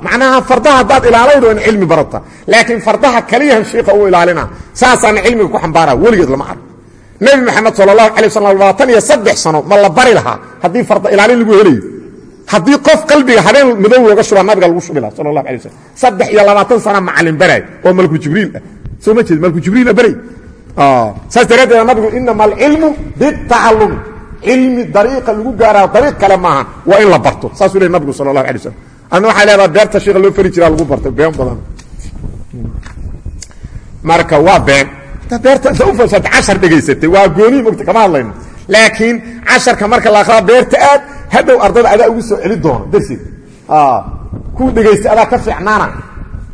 S1: macnaha fardaha haddaad ilaalaydo in cilmi barata. Laakiin fardaha kaliyahan shiika u ilaalina saasaana cilmiga ku xambaara weligeed lama arg nebi maxamed sal اlahu alay waslam labaatan iyo saddex sano ma la bari lahaa haddii farda ilaalin lagu helayo haddii qof qalbiga habeen madow looga shubaa nabiga lagu shubi laha sal اlahu alay waslm saddex iyo labaatan sana macalin baraay oo malku jibriil ah. Soo ma jeed malku jibriila baray saas daraaddeed nabigu inama alcilmu bitacalumi cilmi dariiqa lagu gaaraa dariiq kale maaha waa in la barto. Saasuu ley nabigu sal اlahu alay waslm adna waxay leedaha beerta shiika loo fari jiraa lagu bartay been badan. Marka waa been. Beerta inta u fasata cashar dhegaysatay. Waa goonii mogta kama hadlayno. Laakiin casharka marka la akraa beerta aad hadhow ardada adaa ugu soo celi doono. Darsiga kuu dhegaystay adaa ka fiicnaana.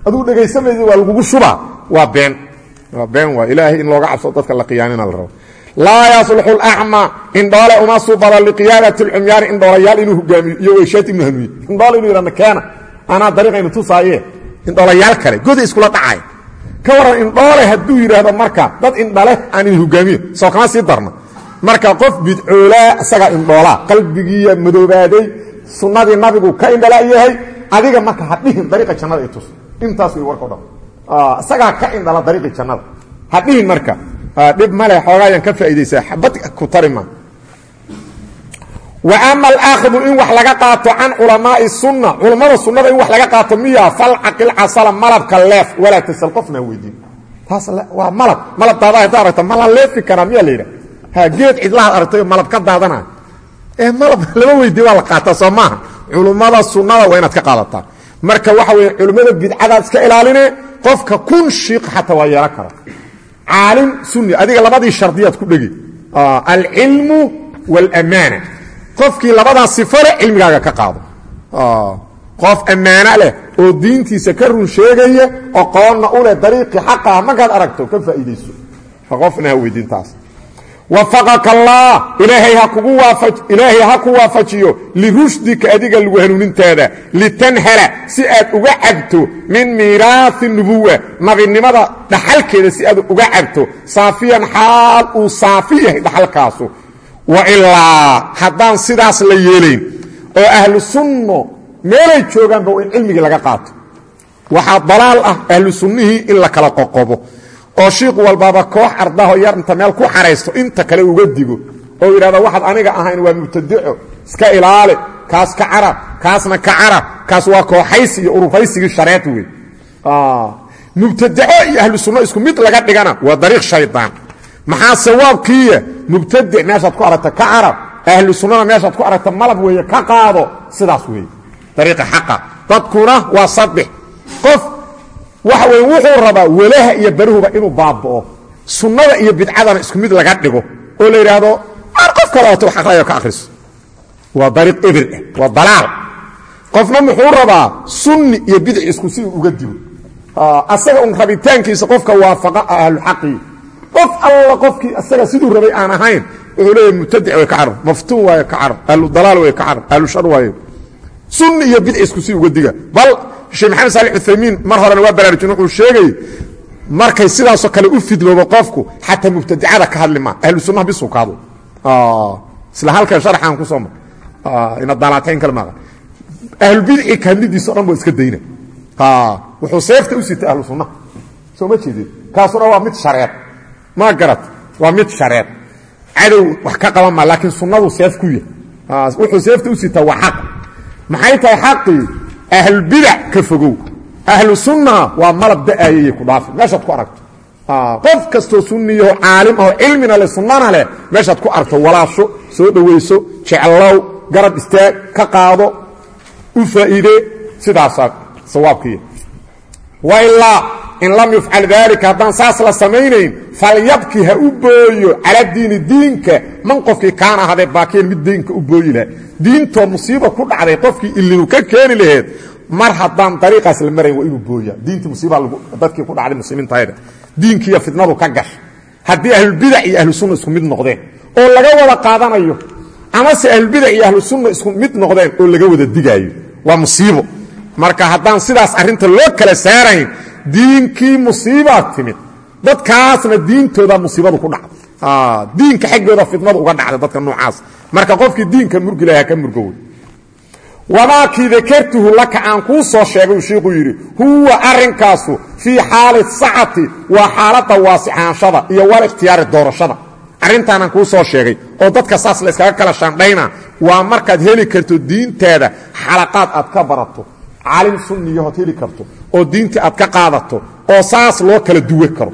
S1: Aduu dhegaysamaysa waa lagugu shubaa. Waa been. Waa been waa ilaahay in looga cabso dadka la qiyaanina la rabo laa yasluxu lacma indhoole uma subado liqiyaadati lcumyaani indhoolayaal inuu hogaamiyo. Iyo weyshaad ibnu hanuuye indhoole inuu yidhahno keena anaa dariiqaynu tusaaye indhoolayaal kale goda iskula dhacay. Ka waran indhoole hadduu yidhaahdo marka dad indhale aan idin hogaamiyo soo kama sii darna marka qof bidcoolaa isagaa indhoolaa qalbigiiya madoobaaday sunnadii nabigu ka indhala yahay adiga marka ha dhihin dariiqa jannada i tus. Intaas way warka o dhan. Isagaa ka indhala dariiqii jannada. Ha dhihin marka dhib male xoogaayaan ka faa'iidaysaa xabad ku tari ma. Wa ama alaakhdu in wax laga qaato can culamaai sunna. Culammada sunnada in wax laga qaato miya falcaqil casala malabka leef walaa tasal qofnaa weydiin taas waa malab. Malab daada hadda aragta ma la leefi karaa miyaa ha geed cidlahaad aragtay malab ka daadanayo ee malab lama weydiin waa la qaataa soo sunnada waa ka qaadataa. Marka waxa weeye culimmada bidcadaad iska ilaaline qofka kun shiiq xataa waa kara caalim sunni adiga labadii shardiyaad ku dhegi alcilmu wاlamaana qofkii labadaas sifole cilmigaaga ka qaado. Qof ammaano leh oo diintiisa ka run sheegaya oqoonna u leh dariiqii xaqaha markaad aragto ka faa'iidayso. Qofna ha weydiintaas wafaqaka allah. Ilaahay ha ku waafajiyo. Lirushdika adiga lagu hanuunintaada litanhala si aad uga cabto min miiraai nubuwa nabinimada dhaxalkeeda si aad uga cabto. Saafiyan xaal uu saafi yahay dhaxalkaasu. Wailaa haddaan sidaas la yeelayn oo ahlu sunno meelay joogaanba in cilmigii laga qaato. Waxaa dalaal ah ahlu sunnihii in la kala qoqobo oo shiiq walbaaba koox ardaho yar inta meel ku xaraysto inta kale uga digo oo yidhahda waxaad aniga ahayn waa mubtadico iska ilaali kaas ka carab kaasna ka carab kaas waa kooxaysi iyo ururaysigii shareed wey mubtadico iyo ahlu sunno isku mid laga dhigana waa dariiq shaydaan maxaa sawaabkiiya mubtadic meeshaad ku aragta ka carab ahlu sunnana meeshaad ku aragta malab weeye ka qaado sidaas weeye. Dariiqa xaqa. Dadkuna waa saddex qof waxa weye wuxuu rabaa walaha iyo baruhuba inuu baaba'o sunnada iyo bidcadana isku mid laga dhigo oo la yidhaahdo ar qof kaleoto wax aqlayo ka akhriso waa dariiq eber ah waa dalaal. Qofna muxuu rabaa sunni iyo bidci isku si uu uga digo asaga un rabitaankiisa qofka waafaqa ahluxaqii qof alla qofkii asaga siduu rabay aan ahayn wuxuu leeyahy mubtadic way ka carab maftuun waayo ka carab ahlu dalaal way ka carab ahlu shar waayo sunni iyo bidci isku si uga diga. Bal sheekh maxamed saali uthaymiin mar horena waa baraarujin wuxuu sheegay markay sidaasoo kale u fidloobo qofku xataa mubtadicada ka hadli maa ahlu sunnaha bisuu ka hadlo isla halkan sharxaan ku soo mar ina daalaatayn kale maaqa ahlubidci ka hadlidiisa o dhan boo iska dayna wuxuu seefta u sitay ahlu sunnaha soo ma jeedin? Kaasuna waa mid shareed. Ma garat waa mid shareed. Cadow wax ka qaban maa laakiin sunnadu seef ku yahy wuxuu seefta u sitaa waa xaq. Maxay tahay xaqii ahlbidac ka fogow. Ahlu sunna waa malab da'aayayay ku dhaafi meeshaad ku aragto. Qof kastoo sunniyaho caalim aho cilmina leh sunnana leh meeshaad ku aragto walaasho soo dhowayso jeclow garab istaag ka qaado u faa'iide sidaasaa sawaabkiiya in lam yufcal daalika haddaan saas la samaynayn falyabki ha u booyo cala diini diinka. Man qofkii kaana ahadee baakiyan mid diinka u booyi laha diintoo musiiba ku dhacday qofkii ilinu ka keeni laheed mar haddaan dariiqaas la marayn waa inuu booya diintii musiiba dadkii ku dhacday muslimiintayda diinkiiyo fitnadu ka gash. Haddii ahlulbidac iyo ahlusunna isku mid noqdeen oo laga wada qaadanayo amase ahlulbidac iyo ahlusunna isku mid noqdeen oo laga wada digaayo waa musiibo. Marka haddaan sidaas diinkii musiibaa timid. Dadkaasna diintooda musiibadu ku dhacday. Diinka xaggooda fitnadu uga dhacday dadka noocaas. Marka qofkii diinka murgi laha ka murgowy wamaakii dakartuhu laka aan kuu soo sheegay uu shiiku yidhi huwa arrinkaasu fii xaali sacati waa xaaladda waasixaanshada iyo wal ikhtiyaari doorashada. Arrintaanaan kuu soo sheegay oo dadka saas la yskaga kala shandhayna waa markaad heli karto diintaada xalaqaad aad ka barato. Caalim sunniyahood heli karto oo diintii aad ka qaadato oo saas loo kala duwe karo.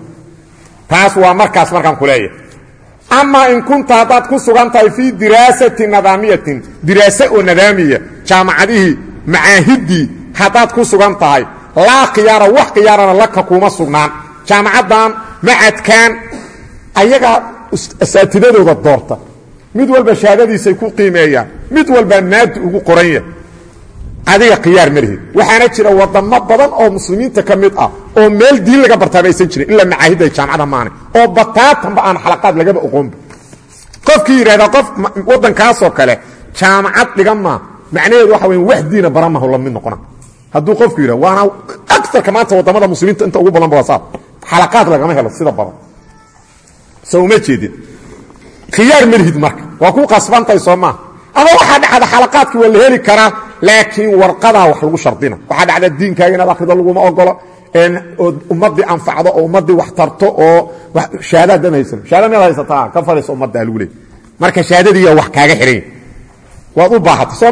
S1: Taas waa markaas markaan ku leeyahay. Amaa in kunta haddaad ku sugan tahay fii diraasati nadaamiyatin diraase oo nadaamiya jaamacadihii macaahiddii haddaad ku sugan tahay laa khiyaara wax khiyaarana laka kuuma sugnaan. Jaamacaddan macadkan ayagaa asaatidadooda doorta. Mid walba shahaadadiisay ku qiimeeyaan mid walbaa maadi ugu qoran yahay adiga khiyaar ma lihid. Waxaana jira wadamo badan oo muslimiinta ka mid ah oo meel diin laga bartaaba aysan jirin ilaa macaahidda jaamacada maane oo bataatanba aan xalaqaad lagaba oqoonba qofkii yidhahdaa qof waddankaasoo kale jaamacad dhigan maa macnaheedu waxa weya wax diina baramahu la mid noqona. Hadduu qofku yidhah waana agarka maanta waddamada muslimiinta inta ugu badan ba wasaab xalaqaad lagama helo sida badan. So uma jeedin. Khiyaar ma lihid marka. Waa ku qasbantahay soo maaha ama waxaa dhacda xalaqaadkii waa la heli karaa laakiin warqadaa wax lagu shardina. Waxaa dhacda diinkaaga inaad akhrido laguma ogolo ood ummaddii anfacdo oo ummaddii wax tarto oo shahaadaad haysan. Shahada miyaad haysataa ka fadhiisa ummadda lagu leey marka shahaadadiiya wax kaaga xidhan waad u baahatay soo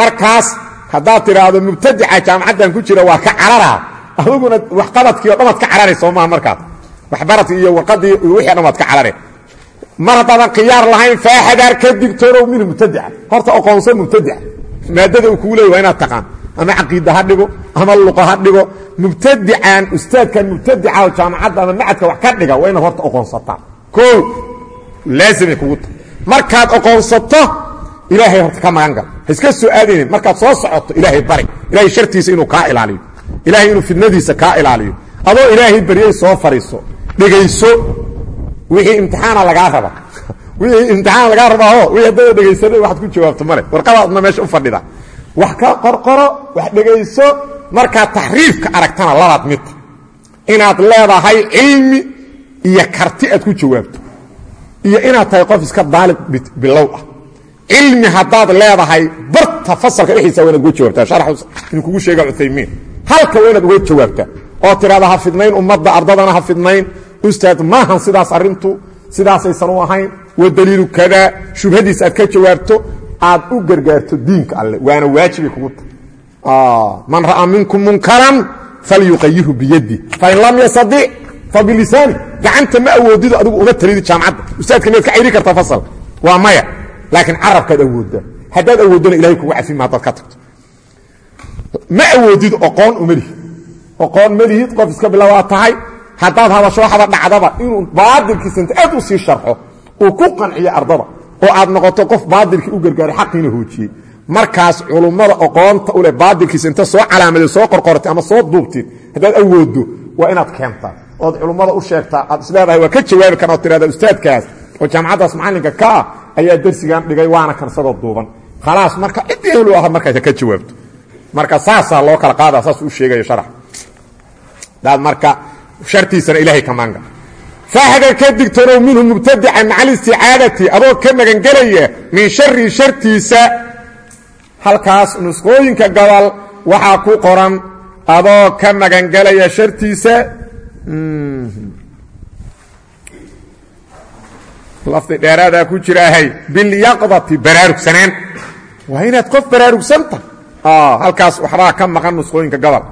S1: markaas haddaad tidhaahdo mubtadica jaamacaddan ku jira waa ka cararaa. Adiguna waxqabadkii o dhan waad ka carari soo maaha markaas. Iyo warqadii iyo wixii waad ka carare mar haddaadan khiyaar lahayn faaxadaar ka digtoonow minhu mubtadica. Horta oqoonso mubtadica maadada uu kuu leey waa inaad taqaan. Ama caqiida ha dhigo ama luqa ha dhigo. Mubtadican ustaadkan mubtadica oo jaamacadda ama macadka wax ka dhiga waa inaad horta oqoonsataa o laazimay kugu tahay. Markaad oqoonsato ilaahay horta ka magan gal ha iska soo aadaynin markaad soo socoto ilaahay bari. Ilahay shartiisa inuu kaa ilaaliyo. Ilahay inuu fidnadiisa kaa ilaaliyo. Adoo ilaahay baryay soo fariiso dhegayso wixii imtixaana lagaa raba wixii imtixaan lagaa rabaaho wixii haddada dhegaysana waxaad ku jawaabto male warqadaadna meesha u fadhida. Wax ka qorqoro wax dhegayso markaad taxriifka aragtana labaad midta inaad leedahay cilmi iyo karti aad ku jawaabto. Iyo inaad tahay qof iska daalib bilow ah. Cilmi haddaad leedahay barta fasalka dhexdiisa waa uga jawaabtaa. Sharax inuu kugu sheega cuthaymiin. Halka waa uga jawaabtaa. Oo tidhahda ha fidnayn ummadda ardadana ha fidnayn. Ustaad maahan sidaas arrintu sidaasaysan u ahayn wa daliilu kadaa shubhadiis aad ka jawaabto aad u gargaarto diinka alle waana waajibay kugu tahay. Man ra'aa minkum munkaran falyuqayirhu biyadi fain lam yastadic fabilisaani gacanta ma awoodido adigu uma talidi jaamacadda. Ustaadka miyaad ka cayri kartaa fasalka waa maya. Laakiin carabkaad awooddaa haddaad awooddona ilahay kugu cafima haddaad ka tagto. Ma awoodid oqoon uma lihid oqoon ma lihid qof iska bilowaa tahay. Haddaad hadasho waxaba dhacdaba inuu baadilkiisa inta aad u sii sharxo uu ku qanciyo ardada oo aad noqoto qof baadilkii u gargaaray xaqiina hoojiyey. Markaas culummada oqoonta u leh baadilkiisa inta soo calaamaday soo qorqortay ama soo duubtid haddaad awooddo waa inaad keentaa ood culummada u sheegtaa aad isleedahay waa ka jawaabi karna ood tirahda ustaadkaas oo jaamacaddaas macallinka ka ah ayaa dersigan dhigay waana kan isagoo duuban. Khalaas marka ciddii aha markaas ka jawaabto. Marka saasaa loo kala qaada saas u sheegayo sharax. Daad marka shartiisana ilaahay ka maanga faaxdar ka digtoonow minhu mubtadica maca alisticaadati adoo ka magangelaya min shari shartiisa. Halkaas nusqooyinka gobol waxaa ku qoran adoo ka magangelaya shartiisa. Lafdi dheeraadaa ku jiraahay bilyaqdati baraarugsanaan waa inaad qof baraarugsanta halkaas waxbaa ka maqan nusqooyinka gobol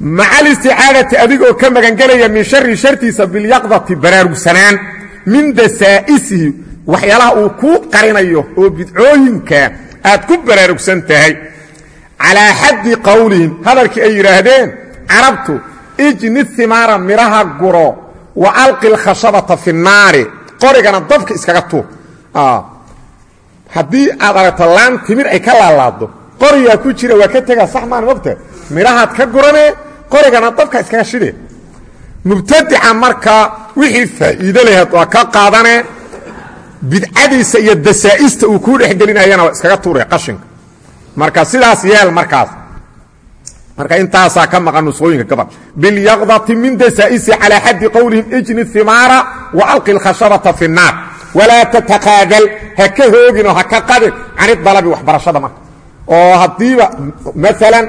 S1: maca alisticaadati adigoo ka magangelaya min shari shartiisa bilyaqdati baraarugsanaan min dasaa'isihi waxyaalaha uu kuu qarinayo oo bidcooyinka aad ku baraarugsan tahay. Calaa xaddi qowlihim hadalkii ay yidhaahdeen carabtu ijni himaara midhaha guro wa alqi lkhashabata fi naari qorigana dabka iskaga tuur haddii aad aragto laan timir ay ka laalaado qorigaa ku jira waa ka tegaa sax maan mogta midhahaad ka guranee qorigana dabka iskaga shidee mubtadica markaa wixii faa'iido laheed waa ka qaadanee bidcadiisa iyo dasaa'ista uu kuu dhexgelinayana waa iskaga tuure qashinka. Marka sidaas yeel markaas marka intaasaa ka maqan nusqooyinka gabal bilyaqdati min dasaa'isi calaa xaddi qowlihim ijni himaara wa alqi lkhashabata fi nnaar walaa tataqaadal ha ka hoogin oo ha ka qadin canidalabi waxbarashada marka oo haddiiba maalan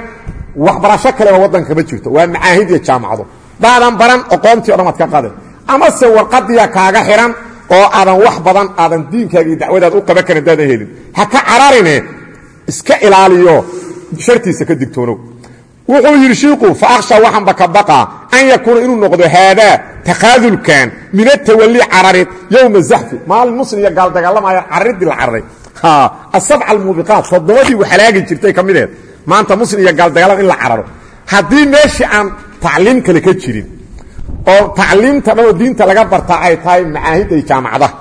S1: waxbarasho kaleba waddanka ma jirto. Waa macaahid iyo jaamacado. Daadan baran oqoontii o dhan waad ka qadin amase warqadiya kaaga xihan oo aadan wax badan aadan diinkaaga iyo dacwadaad u qaban karin daadan helin. Ha ka cararine iska ilaaliyo shartiisa ka digtoonow. Wuxuu yidhi shiiku fa akhsha waxaanba ka baqaa an yakuuna inuu noqdo haadaa takaadulkan min atawali cararid yowma zaxfi maalin muslim iyo gaal dagaalamaya cararidii la cararay asabca almuubiqaat toddobadii waxalaagi jirtay ka maanta muslim iyo gaal dagaalama in la cararo. Haddii meeshii aan tacliim kale ka jirin oo tacliimta dhanoo diinta laga bartaa ay tahay macaahidda iyo jaamacadaha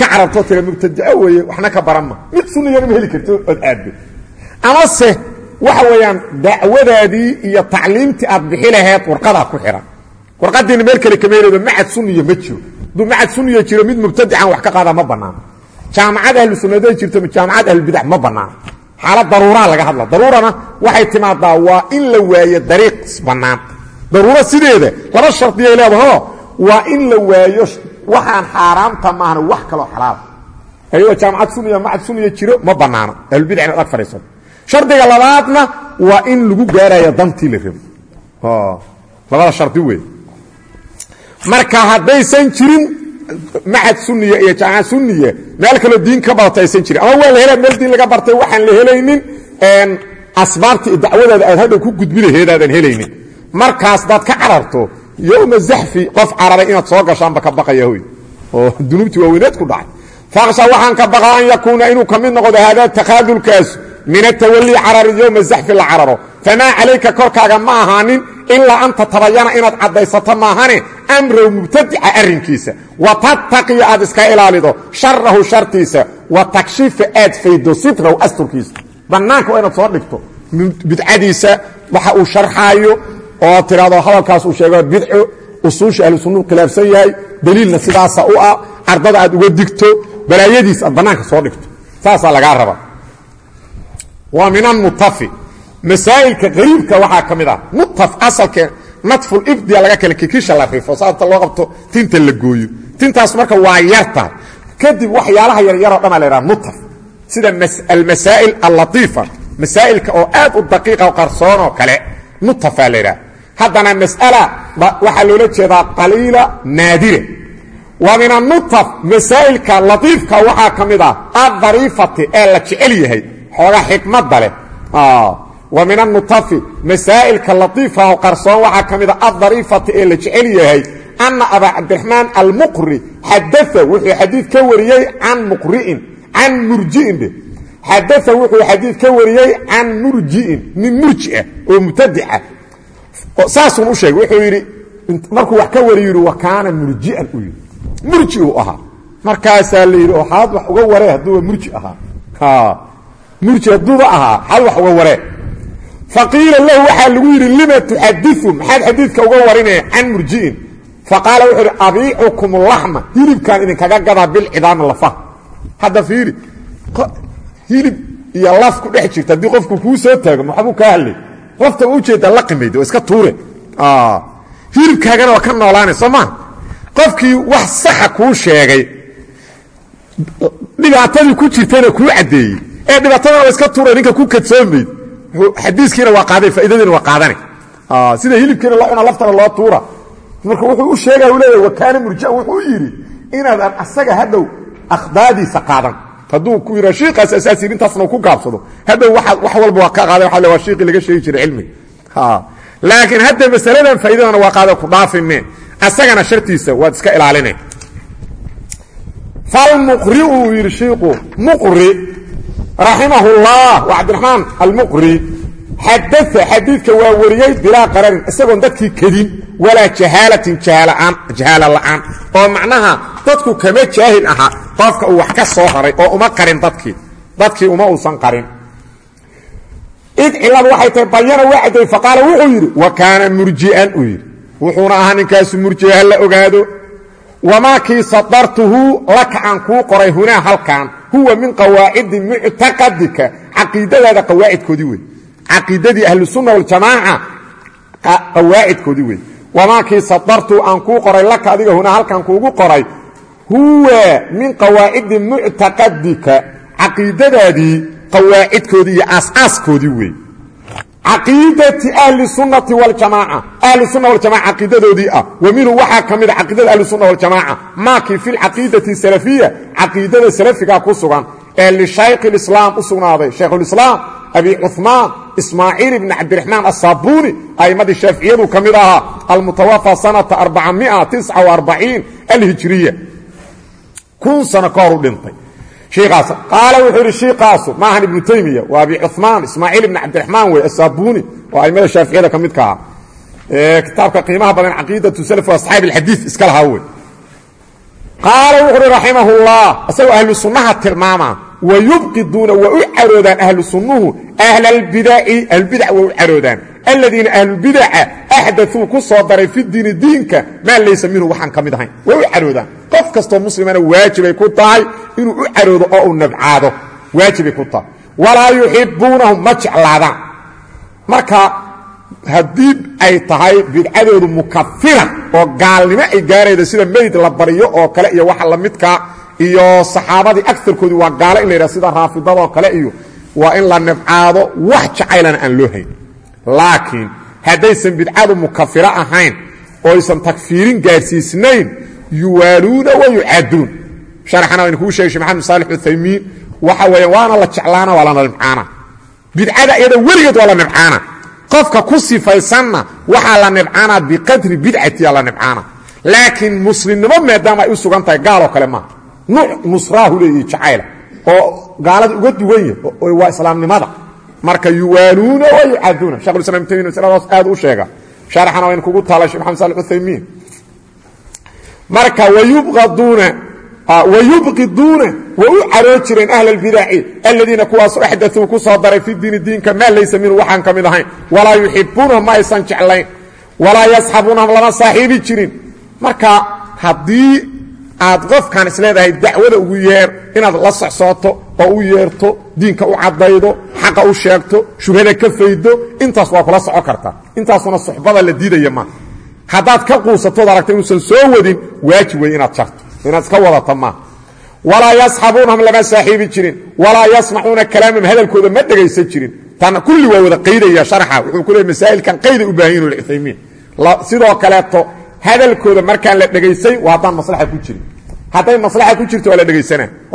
S1: ka cararto tira mubtadaco weeye waxna ka baranma mid sunniyana ma heli karto ood aaddo amase waxa weeyaan dacwadaadii iyo tacliimtii aad bixi laheed ku xihan warqadiina meel kale kama macad sunniya ma jiro. Hadduu macad sunniya jiro mid mubtadican wax ka qaada ma bannaano jaamacad ahlu sunnada jirto jaamacad ahlubidac ma bannaano xaalad daruuraa laga hadla. Daruurana waxay timaadaa waa in la waayo dariiq bannaan. Daruuro sideeda laba shardiyay leedaho waa in la waayo waxaan xaaraamta maahan wax kaloo xalaala ayagoo jaamacad sunniya macad sunniya jiro ma bannaano ahlubidc inaad ag fadhiisato. Shardiga labaadna waa in lagu gaarayo dantii la rabo. Labada shardi wey marka haddaysan jirin macad suniya iyo jaamacad suniya meel kaloo diin ka barata aysan ama waa la hela meel diin laga bartay waxaan la helaynin asbaabtii dacwadaada aad hadhow ku gudbi laheedaadan helaynin. Markaas daad ka cararto yowma zaxfi qof cararay inaad soo gashaanba ka baqaya hoy oo dunuubtii waaweyneed ku dhacay. Faksha waxaan ka baqaa an yakuuna inuu ka mid noqdo haadaa min atawali carari yowma zaxfi la cararo. Famaa calayka korkaaga ma ahaanin ilaa anta tabayana inaad caddaysato maahane amrow mubtadica arrinkiisa. Wa tattaqiya aad iska ilaalido. Sharahu shartiisa. Wa takshifa aad faydo. Sitrahu asturkiisa. Bannaanka waa inaad soo dhigto. Bidcadiisa waxa uu sharxaayo oo tidhahdo hadalkaas uu sheego bidco usuusha ahlu sunnuu khilaafsan yahay. Daliilna sidaasa u ah. Ardada aad uga digto. Balaayadiis aad bannaanka soo dhigto. Saasaa lagaa rabaa waa min nadful ifdiya laga kale kikisha la rifo saata loo qabto tinta la gooyo. Tintaas marka waa yartahay kadib waxyaalaha yaryaroo dhanaa la yhaha mutaf sida almasaa'il allatiifa. Masaa'ilka oo aad u daqiiqa qarsoonoo kale mutafaa la yidhaha haddana mas'ala waxaa loola jeedaa qaliila naadire. Wa min anutaf masaa'ilka latiifka waxaa ka mid ah addariifati ee la jecel yahay xooga xikmadda leh wa min anutafi masaa'ilka latiifka oo qarsoon waxaa ka mid a addariifati ee la jecel yahay anna abaa cabdiraxmaan almuqri xadaa wuxuu xadiid ka wariyey can muqri'in can murji'in dhe xadaa wuxuu xadiid ka wariyey can murji'in nin murjiah oo mubtadica. Saasuun u sheegay wuxuu yidhi markuu wax ka wariy yidhi wa kaana murji'an u yidhi. Murji uu ahaa. Markaasaa la yidhi oo xaad wax uga waree hadduuba murji ahaa. Murji hadduuba ahaa xaad wax uga waree faqiila lahu waxaa lagu yidhi lima tuxadiu maxaad xadiidka uga warinaya can murji'in. Faqaala wuxuu idhi abiicukum laxma. Hilibkaan idinkaga gadaa bilcidaami lafaha hadda fiiri hilib iyo laf ku dhex jirta haddii qofku kuu soo taago maxbuu kaa hadlay. Lafta u u jeedaa la qimayd oo iska tuure. Hilibkaagana waa ka noolaanay soo maa qofkii wax saxa kuu sheegay dhibaatadii ku jirtayna kuu caddeeyey. Ee dhibaatadana waa iska tuuray ninka ku kadsoomayd xadiiskiina waa qaaday faaidadiina waa qaadana sida hilibkiina loo cuna laftana loo tuura. Marka wuxuu u sheegaya u leeyahy wakaana murjian wuxuu yidhi inaadan asaga hadhow akhdaadiisa qaadan. Hadduu ku yidha shiikaas asaasi intaasna ku gaabsado. Hadhow wax walba waa ka qaaday waa waa shiiqii laga sheegi jiray cilmiga laakiin hadda masaladan faa'iidadana waa qaada ku dhaafime. Asagana shartiisa waad iska ilaaline falmuqri uu yidhi shiiku muqri raximahullah waa cabdiraxmaan almuqri xadaa xadiidka waa wariyey bilaa qararin isagoon dadkii kedin walaa jahaalatin jahaala la'aan oo macnaha dadku kama jaahil aha qofka uu wax ka soo haray oo uma qarin dadkii dadkii uma uusan qarin. Id ciladu waxay tahay bayana waa cadday faqaala wuxuu yidhi wa kaana murji'an wamaa kii sadartuhu laka aan kuu qoray hunaa halkan huwa min qawaacidi muctaqadika caqiidadaada qawaacidkoodii wey caqiidadii ahlusunna waljamaaca qawaacidkoodii wey wamaa kii sadartuhu aan kuu qoray laka adiga hunaa halkan kuugu qoray huwa min qawaacidi muctaqadika caqiidadaadii qawaacidkoodii iyo aasaaskoodii wey caqiidati ahli sunnati waljamaaca ahlu sunna waljamaca caqiidadoodii ah. Wa minhu waxaa ka mida caqiidada ahli sunna waljamaaca maakii fi lcaqiidati salafiya salafiga ku sugan ee lishaykh lislaam u sugnaaday. Shaykhulislaam abi cuثmaan ismaaciil ibni cabdiraxmaan asaabuuni a'immadii shaaficiyadu ka mid ahaa almutawafa sanata alhijriya. Kun sano ka hor u dhintay shiikaas qaala wuxuu yidhi shiikaasu maahan ibnu taymiya waa abi cuثmaan ismaaciil ibni cabdiraxmaan wey asaabuni oo aimada shaaficiyada ka midka ahaa. Kitaabka qiimaha badan caqiidatu salaf asxaabi alxadiid iska lahaa wey qaala wuxu uhi raximah اllah isagoo ahlu sunnaha tilmaama wayubqiduuna waa u caroodaan ahlu sunnuhu ahla albidaci ahlbidac waa u caroodaan. Aladiina ahlubidaca axdauu ku soo daray fi diini diinka maa laysa minhu waxaan ka mid ahayn waa u caroodaan qof kastoo muslimana waajibay ku tahay inuu u caroodo oo uu nabcaado. Waajibay ku tahay. Walaa yuxibuunahum ma jeclaadaan. Marka haddii ay tahay bidcadoodu mukafira oo gaalnimo ay gaarayda sida meyd la baryo oo kale iyo waxa lamidkaa iyo saxaabadii agarkoodii waa gaalo in la yidhah sida raafidadoo kale iyo waa in la nabcaado wax jacaylana aan loo hayn. Laakiin haddaysan bidcadu mukafiro ahayn oo aysan takfiirin gaadhsiisnayn yuwaaluuna wa yucaaduun sharaxana waynu kuu shegay shee maxamed saalix uthaymiin waxa weeya waana la jeclaana waa lana nibcaana bidcada iyada weligeed waa la nibcaana qofka ku sifaysanna waxaa la nibcaana biqadri bidcatiya la nibcaana laakiin muslimnimo maadaama ay u sugan tahay gaaloo kale maaha nuuc nusraahu leeyihi jacayla oo gaalada uga duwan yahy waa islaamnimada. Marka yuwaaluuna wa yucaaduuna shekhulislam ibn taymiya masaladaas aad u sheega marka wayubqiduuna waa u caroo jireen ahl اlbidaci aladiina kuwaasu axdauu daray fi diini diinka maa laysa minhu waxaan ka mid ahayn ma aysan jeclayn. Walaa yasxabuunahum lama saaxiibi jirin. Marka haddii aad qofkan isleedahay dacwada ugu yeer inaad la socsooto oo u yeerto diinka u caddaydo xaqa u sheegto shubhada ka faydo intaas waa kula soco karta. Intaasuna suxbada la diidaya maaha haddaad ka quusatood aragta inuusan soo wadin waajib wey inaad jarto. Inaad iska wadata maaha walaa yasxabuunahum lama saaxiibi jirin. Walaa yasmacuuna kalaamahum hadalkooda ma dhegaysan jirin. Tan kulli waa wada qaydaya sharxa. Wuxuu ku leey masaa'ilkan qayday u baahan yihiin uthaymiin sidoo kaleeto hadalkooda markaan la dhegaysay waa maslaxa ku jirin. Hadday maslaxa ku jirto waa la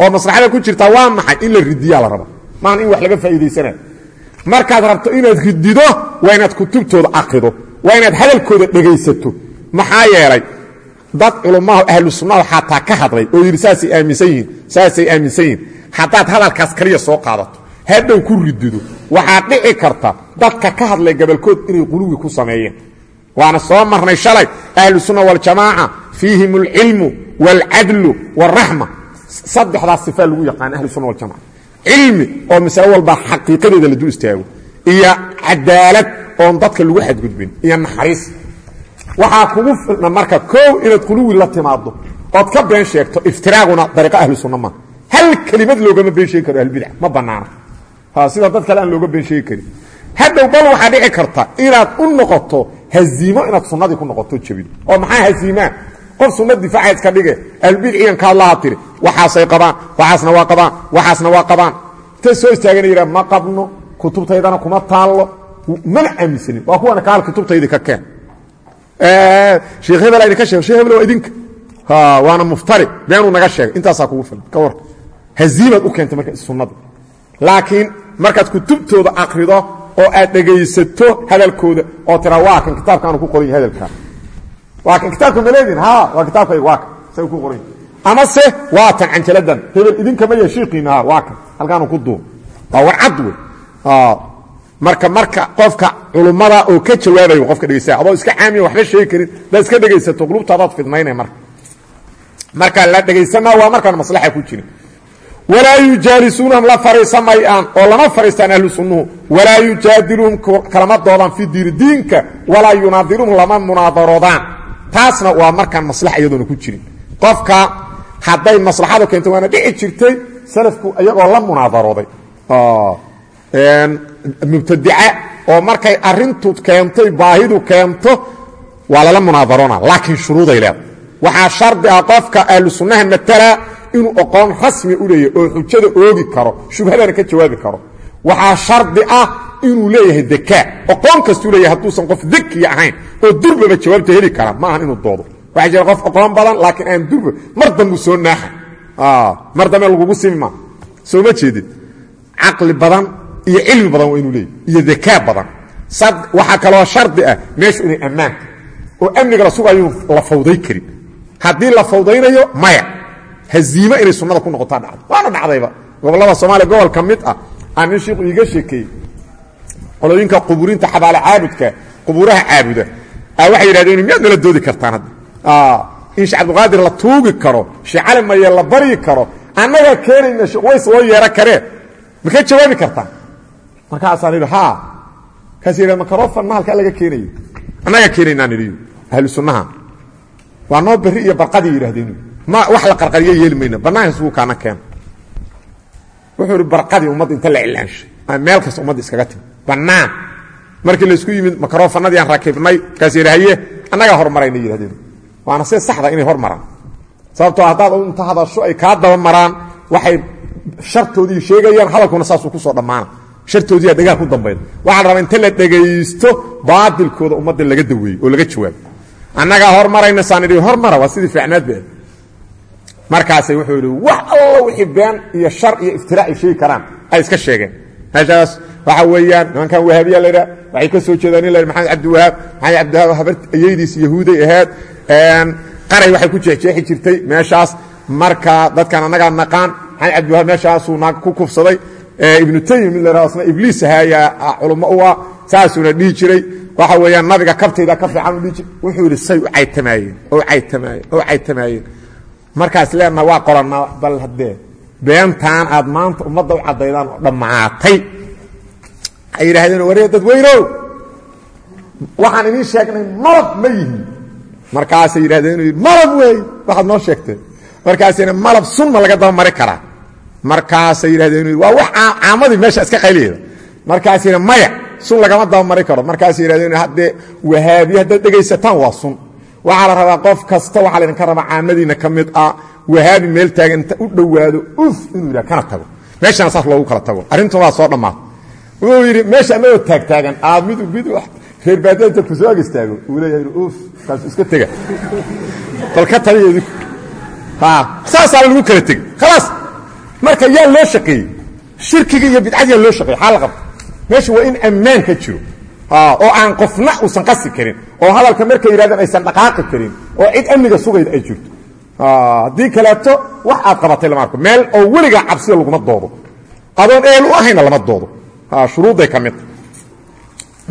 S1: oo maslaxada ku jirtaa waa maxay? In la ridiyaa la raba. Maahan in wax laga faa'iidaysana markaad rabto inaad ridido waa inaad kutubtooda akrido waa inaad hadalkooda dhegaysato. Maxaa yeelay dad culummaha ahlu sunnaha xataa ka hadlay oo yidhi saasay aaminsan yihiin saasay aaminsan yihiin. Haddaad hadalkaas kaliya soo qaadato hadhow ku ridido waxaad dhici karta dadka ka hadlay gabalkood inay quluwi ku sameeyeen. Waana soo marnay shalay. Ahlu sunna waljamaaca fiihim alcilmu wاlcadlu wاraxma saddexdaas sifaa lagu yaqaan ahlu sunna waljamaca cilmi oo masale walba xaqiiqadeeda la dul istaago. Iyo cadaalad oon dadka lagu xadgudbin iyo naxariis. Waxaa kugu filna marka koow inaad quluwi la timaado ood ka been sheegto iftiraaguna dariiqa ahlu sunna maaha hal kelimad loogama been sheegi karo ahlbidac ma banaana sida dad kale aan looga been sheegi karin. Hadhow bal waxaa dhici karta inaad u noqoto haziimo inaad sunnadii ku noqoto jabido oo maxaa haziimaa? Qof sunna difaaca iska dhige ahlbidcigan ka hadlaha tiri waxaasay qabaan waxaasna waa qabaan waxaasna waa qabaan. Inta soo istaagana yidha ma qabno kutubtaydana kuma taallo. Mana aaminsanin waa kuwana kaal kutubtaydii ka keen. Sheekh hebel idinka sheeg shekh hebel waa idinka. Waana muftari beenuu naga sheegay. Intaasaa kugu filan ka war haziimaad u keentay marka sunnada laakiin markaad kutubtooda akrido oo aad dhegaysato hadalkooda oo tiraa waa kan kitaabkaanu ku qoran yahy hadalkaa waa kan kitaabka maleedin ha waa kitaabkayga waa kan. Say ku qoran amase waa tan canjaladan hebel idinkama ya shiiqiina ha waa kan. Halkaanu ku duub waa warcad wey marka marka qofka culummada oo ka jawaabayo qofka dhegeysaa adoo iska caamiya waxba sheegi karin daa iska dhegaysato qulubtaadaad fidmaynay marka. Marka la dhegaysanaa waa markaan maslaxa ku jirin. Walaa yujaalisuunahum la fariisamayaan oo lama fariistaan ahlu sunnuhu. Walaa yujaadiluhum kalama fi diini diinka. Walaa yunaadiruhum lama munaadaroodaan taasna waa markaan maslaxa iyadoona ku jirin. Qofka hadday maslaxadu keento waana dhici jirtay salafku iyagoo la munaadarooday mubtadica oo markay arintu keentay baahidu keento waa lala munaadarona laakiin shuruuday leeda waxaa shardi ah ahlu sunnaha matala inuu aqoon rasmi u leeyahay oo xujada oogi karo shubhadana ka jawaabi karo. Waxaa shardi ah inuu leeyahay dekaa aqoon kastuu leeyahay hadduusan qof dekiya ahayn oo durbaba jawaabta heli kara. Ma ahan inuu doodo. Waxaa jira qof aqoon badan laakiin aan durba mar dambu soo naaxa. Mar dambe lagugu simi soo ma jeedid. Caqli badan iyo cilmi badan waa inuu leeyahy iyo dakaa badan. Waxaa kaloo shardi ah meeshu inay ammaanta oo amniga la sugayuu la fawday karin. Haddii la fawdaynayo maya. Haziime inay sunnada ku noqotaa dhacdo. Waana dhacdayba. Gobollada soomaaliya gobol ka mid ah aa nin shiiku iiga sheekeeyey qolooyinka qubuurinta xabaale caabudka qubuuraha caabuda waxay yidhahdeen miyaad nala doodi kartaan hadda? In sheekh cabdiqaadir la tuugi karo sheekh cali maye la baryi karo annagaa keenayna ways loo yeero karee. Ma ka jawaabi kartaan markaasaan idhi ha kaas makarofan ma laga keenayo annagaa keenaynaan idhiyo ahlu sunnaha. Waa noo berri iyo barqadii yidhahdeen ma wax la qarqariyo yeeli mayna. Isugu kaana keena wuxuu ihi barqadii ummadda inta la cilaanshay meel kasta ummadda iskaga timi. Bannaan. Markii laysku yimid makarofanadii aan rakibnay kaas haye annagaa hormarayna yidhahdeen waana see saxda inay hormaraan sababtoo haddaad inta hadasho ay kaa daba maraan waxay shartoodii sheegayaan hadalkuna saasuu ku soo dhammaana shartoodiiyaa dhegaha ku dambayda waxaa la rabaa inta la dhegaysto baadilkooda ummadda laga daweeyo oo laga jawaabo annagaa hormarayna saan idhi hormara waa sidii fiicnaad be markaasay wuxuu yidhi wax allo wixii been iyo shar iyo iftiraac ay sheegi karaan ay iska sheegeen. Meeshaas waxa weeyaan nimankan wahaabiya la ydhaha waxay ka soo jeedaan in la maxamed cabdiwahaab maxamed cabdiwahaab habar ayeydiis yahuuday ahayd. Qaray waxay ku jeexjeexi jirtay meeshaas. Marka dadkan annagaa naqaan maxamed cabdiwahaab meeshaasuu naag ku kufsaday ibnu taymi mid la asna ibliis ahaayaa culummo u ah saasuuna dhihi jiray. Waxa weeyaan nabiga kabtayda ka fiican u dhihi jiray. Wuxuu yidhi say u caytamaayeen oo caytamaayeen oo caytamaayeen. Markaas leenna waa qorannaa bal haddee beentaan aad maanta ummadda u caddaydaan oo dhammaatay. Ay yidhaahdeen waree dadweynow waxaan idiin sheegnay malab ma yihiin. Markaasay yidhahdeen malab weey waxaad noo sheegteen. Markaasina malab sunma laga daba mari karaa markaasay yidhahdeen waa wax caamadii meesha iska qayliyeeda markaasina maya sun lagama daba mari karo. Markaasay yidhahdeen haddee wahaabiye haddaad dhegaysataan waa sun. Waxaa la rabaa qof kasta waxaa laydinka rabaa caamadiina ka ah wahaabi meel taagan u dhowaado uf inuu yidhah kana tago. Meeshana saas loogu kala tago. Arrintan waa soo dhammaata wuxuu yidhi meesha anagoo taagtaagan aad mid mid reer baadiya inta ku soo ag uu leeyahay uf kaasu iska tega. Bal ka tabiyo idinku saasaa lagu kala tegey khalaas marka yaa loo shaqeeyey shirkiga iyo bidcadiyaa loo shaqeeyey xaa la qabta. Meesha waa in ammaan ka jiro. Oo aan qofna uusan qasi karin oo hadalka markay yidhahdeen aysan dhaqaaqi karin oo cid amniga sugayda ay jirto. Haddii kaleeto wax aad qabatay lama arko. Meel oo weligaa cabsida laguma doodo. Adoon eel u ahayna lama doodo. Shuruudday ka midta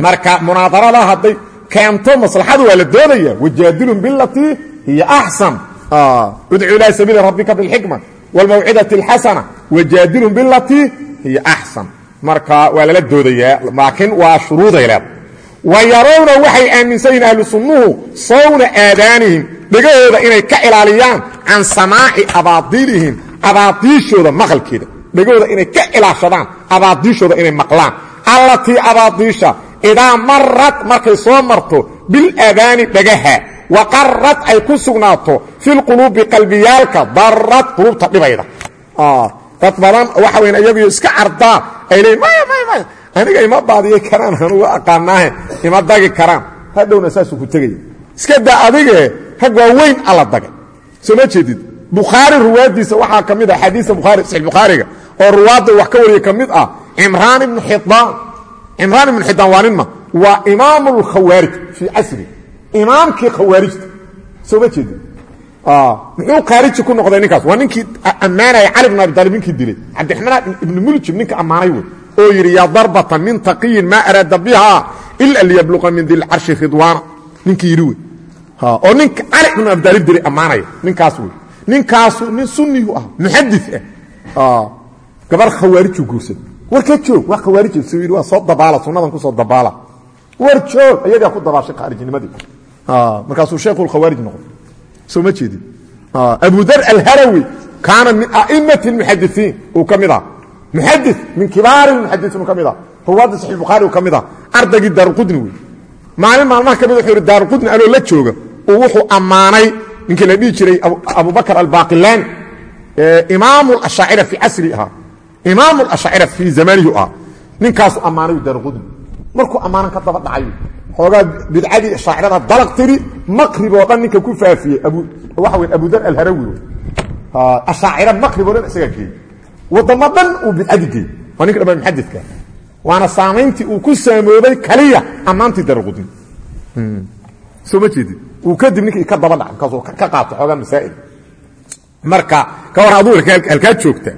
S1: marka munaadarada hadday keento maslaxadu waa la doodaya wajaadilun bilatii hiya axsan udcu ilaa sabiili rabbika bilxikma wاlmawcidati اlxasana wajaadilun bilatii hiya axsan marka waa lala doodayaa laakiin waa shuruuday leeda wa yarawna waxay aaminsan yihiin ahlu sunnuhu sawna aadaanihim dhegahooda inay ka ilaaliyaan can samaaci abaadiilihim abaadiishooda maqalkeeda dhegahooda inay ka ilaashadaan abaadiishooda inay maqlaan allatii abaadiisha idaa marad markay soo marto bilaadaani dhagaha waqarad ay ku sugnaato filquluubi qalbiyaalka darad qulubta dhibayda dad badan waxa weyn iyaguyo iska cardaa ay leeyiin maya maya maya aniga ima baadiyay karaan anugu aqaanaahe ima dagi karaan hadhowna saasuu ku tegaya iska daa adigee rag waa weyn alla dagay soo ma jeedid bukhaari ruwaaddiisa waxaa ka mid ah xadiisa bukhaari saxiix bukhaariga oo ruwaadda wax ka wariya ka mid ah cimraan ibnu xidaan cimraan ibnu xidaan waa nin ma waa imaamu lkhawaarij fii casri imaamkii khawaarijta. Soo ma jeedi muxuu khaariji ku noqday ninkaas? Waa ninkii ammaanaya cali bn abi taalib ninkii dilay. Cabdiraxmaan ibnu muljib ninka ammaanay wey oo yidhi yaa darbatan min taqiyin maa araada biha ila liyabluqa min dilcarshi ridwaana. Ninkii yidhi wey. Oo ninka cali bn abi taalib dilay ammaanaya. Ninkaas wey. Ninkaasu nin sunniyu ah muxadi ah gabar khawaarijuu guursaday war ka joog waa khawaarij soo yidhi waa soo dabaala sunnadan ku soo dabaala. War joog ayagaa ku dabaashay khaarijnimadii markaasuu sheekhu lkhawaarij noqday soo ma jeedin abu dar alharawi kaana min a'imati اlmuxadisiin uu ka mid ah muxadi min kibaari muxadisiin uu ka mid ah ruwaadda saxix bukhaari uu ka mid ah ardaygii daaruqudni wey maalin maalmaha ka mid wuxuu yidhi daaruqudni anoo la jooga uu wuxuu ammaanay ninkii la dhihi jiray abubakr albaqilaani imaam اlashaacira fii casri ahaa imaam اlashaacira fii zamanihi ah ninkaasu ammaanay daaruqudni markuu ammaanan ka daba dhacay xoogaa bidcadii shaacirada dalaq tiri maqrib oo dhan ninka ku faafiyey waxa wey abu dar alharawi. Ashaacira maqrib oo dhan isagaa geeyey. Wadamo dhan uu bidcadi geeyey. Waa ninka dhamaan muxadidka waana saamayntii uu ku saamoobay kaliya ammaantii daraqudni soo ma jeedid uu kadib ninkii ka daba dhaca markaasuu ka qaato xoogaa masaa'il. Marka ka war aduu halkaa joogta.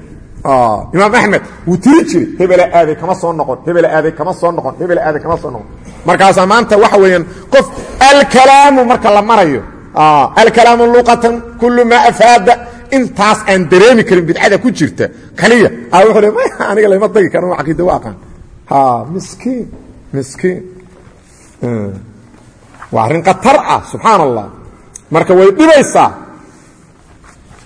S1: Imaam axmed wuu tiri jiray hebela aaday kama soo noqon hebela aaday kama soo noqon hebela aaday kama soo noqon markaasaa maanta waxa weeyaan qof alkalaamu marka la marayo alkalaamu luqatan kullu maa afaada intaas aan dareemi karin bidcada ku jirta kaliya. Le aniga lama dagi karo caqiida u aqaan. Miskiin miskiin. Waa arrin khatar ah subxaan marka way dhibaysaa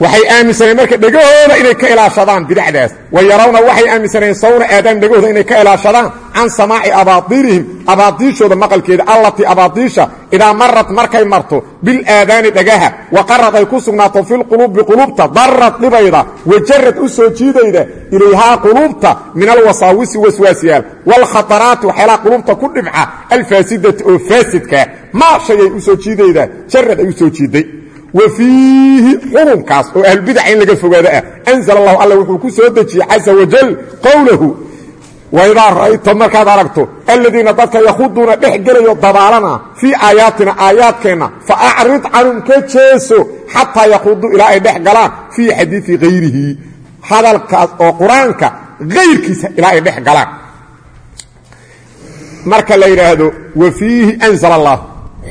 S1: waxay aaminsaneen marka dhegahooda inay ka ilaashadaan bidacdaas. Wa yarawna waxay aaminsaneen sawna aadaan dhegahooda inay ka ilaashadaan can samaaci abaadiirihim abaadiishooda maqalkeeda allatii abaadiisha idaa marat markay marto bilaadaani dhagaha. Waqarad ay ku sugnaato filquluubi quluubta darad dhibayda wajarad u soo jiidayda ilayhaa quluubta min alwasaawisi waswaasyaal waalkhataraati waxyaalaha quluubta ku dhibca alfaasidati oo faasidkaa maa shayay u soo jiidayda jarad ay u soo jiiday wa fiihi xukunkaas oo ahlbidaca in laga fogaado ah. Anzl allahu alla wuxuu ku soo dejiyey caza wajal qowlahu waidaa ra'ayta markaad aragto aladiina dadka yakhuduuna dhex gelayo dabaalana fii aayaatina aayaadkeenna fa acrid canhum ka jeeso xataa yakhuduu ilaa ay dhex galaan fii xadiii hayrihi hadalkaas oo qur'aanka hayrkiisa ilaa ay dhex galaan. Marka la yidhaahdo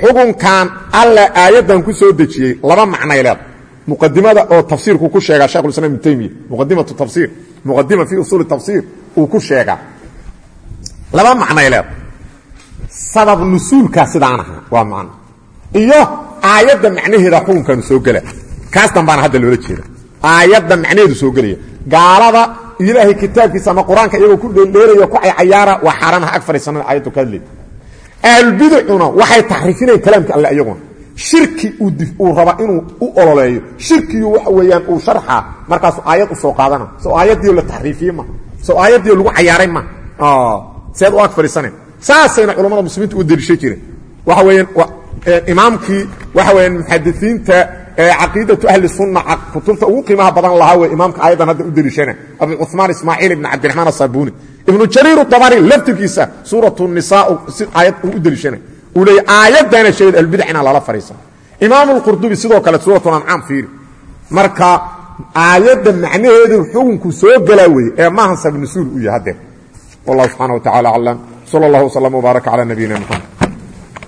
S1: xukunkan alla aayaddan ku soo dejiyey laba macnay leed muqadimada oo tafsiirku ku sheegaa shekhulislam ibn taymiya muqadimatu tafsiir. Muqadima fii usuuli tafsiir uu ku sheegaa. Laba macnay leed sabab nusuulkaa sidaan waa macno. Iyo aayadda macnaheeda xukunkanu soo gela. Kaas dambaana hadda loola jeeda aayadda macnaheedu soo gelaya gaalada ilaahay kitaabkiisa ama qur'aanka ku dheeldheeraya ku caycayaara waa xaaraanaha ag fadhiisanada aayaddu ahlbidcuna waxay taxriifinayaan kalaamka alle iyaguna shirki uu raba inuu u ololeeyo. Shirkiyu waxa weeyaan uu sharxaa markaasuu aayad u soo qaadana. Soo aayaddiio la taxriifiye ma. Soo aayaddiio lagu cayaaray ma. Seed u ag fadhiisanayn saasayna culammada muslimiinta u deliisha jireen waxa weeyaan imaamkii waxa weyaan muxadisiinta caqiidatu ahli sunna kutubta ugu qiimaha badan lahaa wey imaamka aayaddan hadda u deliishana abu cuثmaan ismaaciil ibn cabdiraxmaan asabuni ibnu jariir abari laftirkiisa suuratu nisaa si aayad u deliishana uu leeyay aayaddaana lala fadhiisa imaamu lqurdubi sidoo kale suuratu ancaam fiiri. Marka aayadda macnaheedu xukunku soo gelaa ee maahan sabnasuul u yahay hadeer wallahu subxaana wa tacala aclam. Sala allahu wslam wbaaraka cala nabiyina muxamed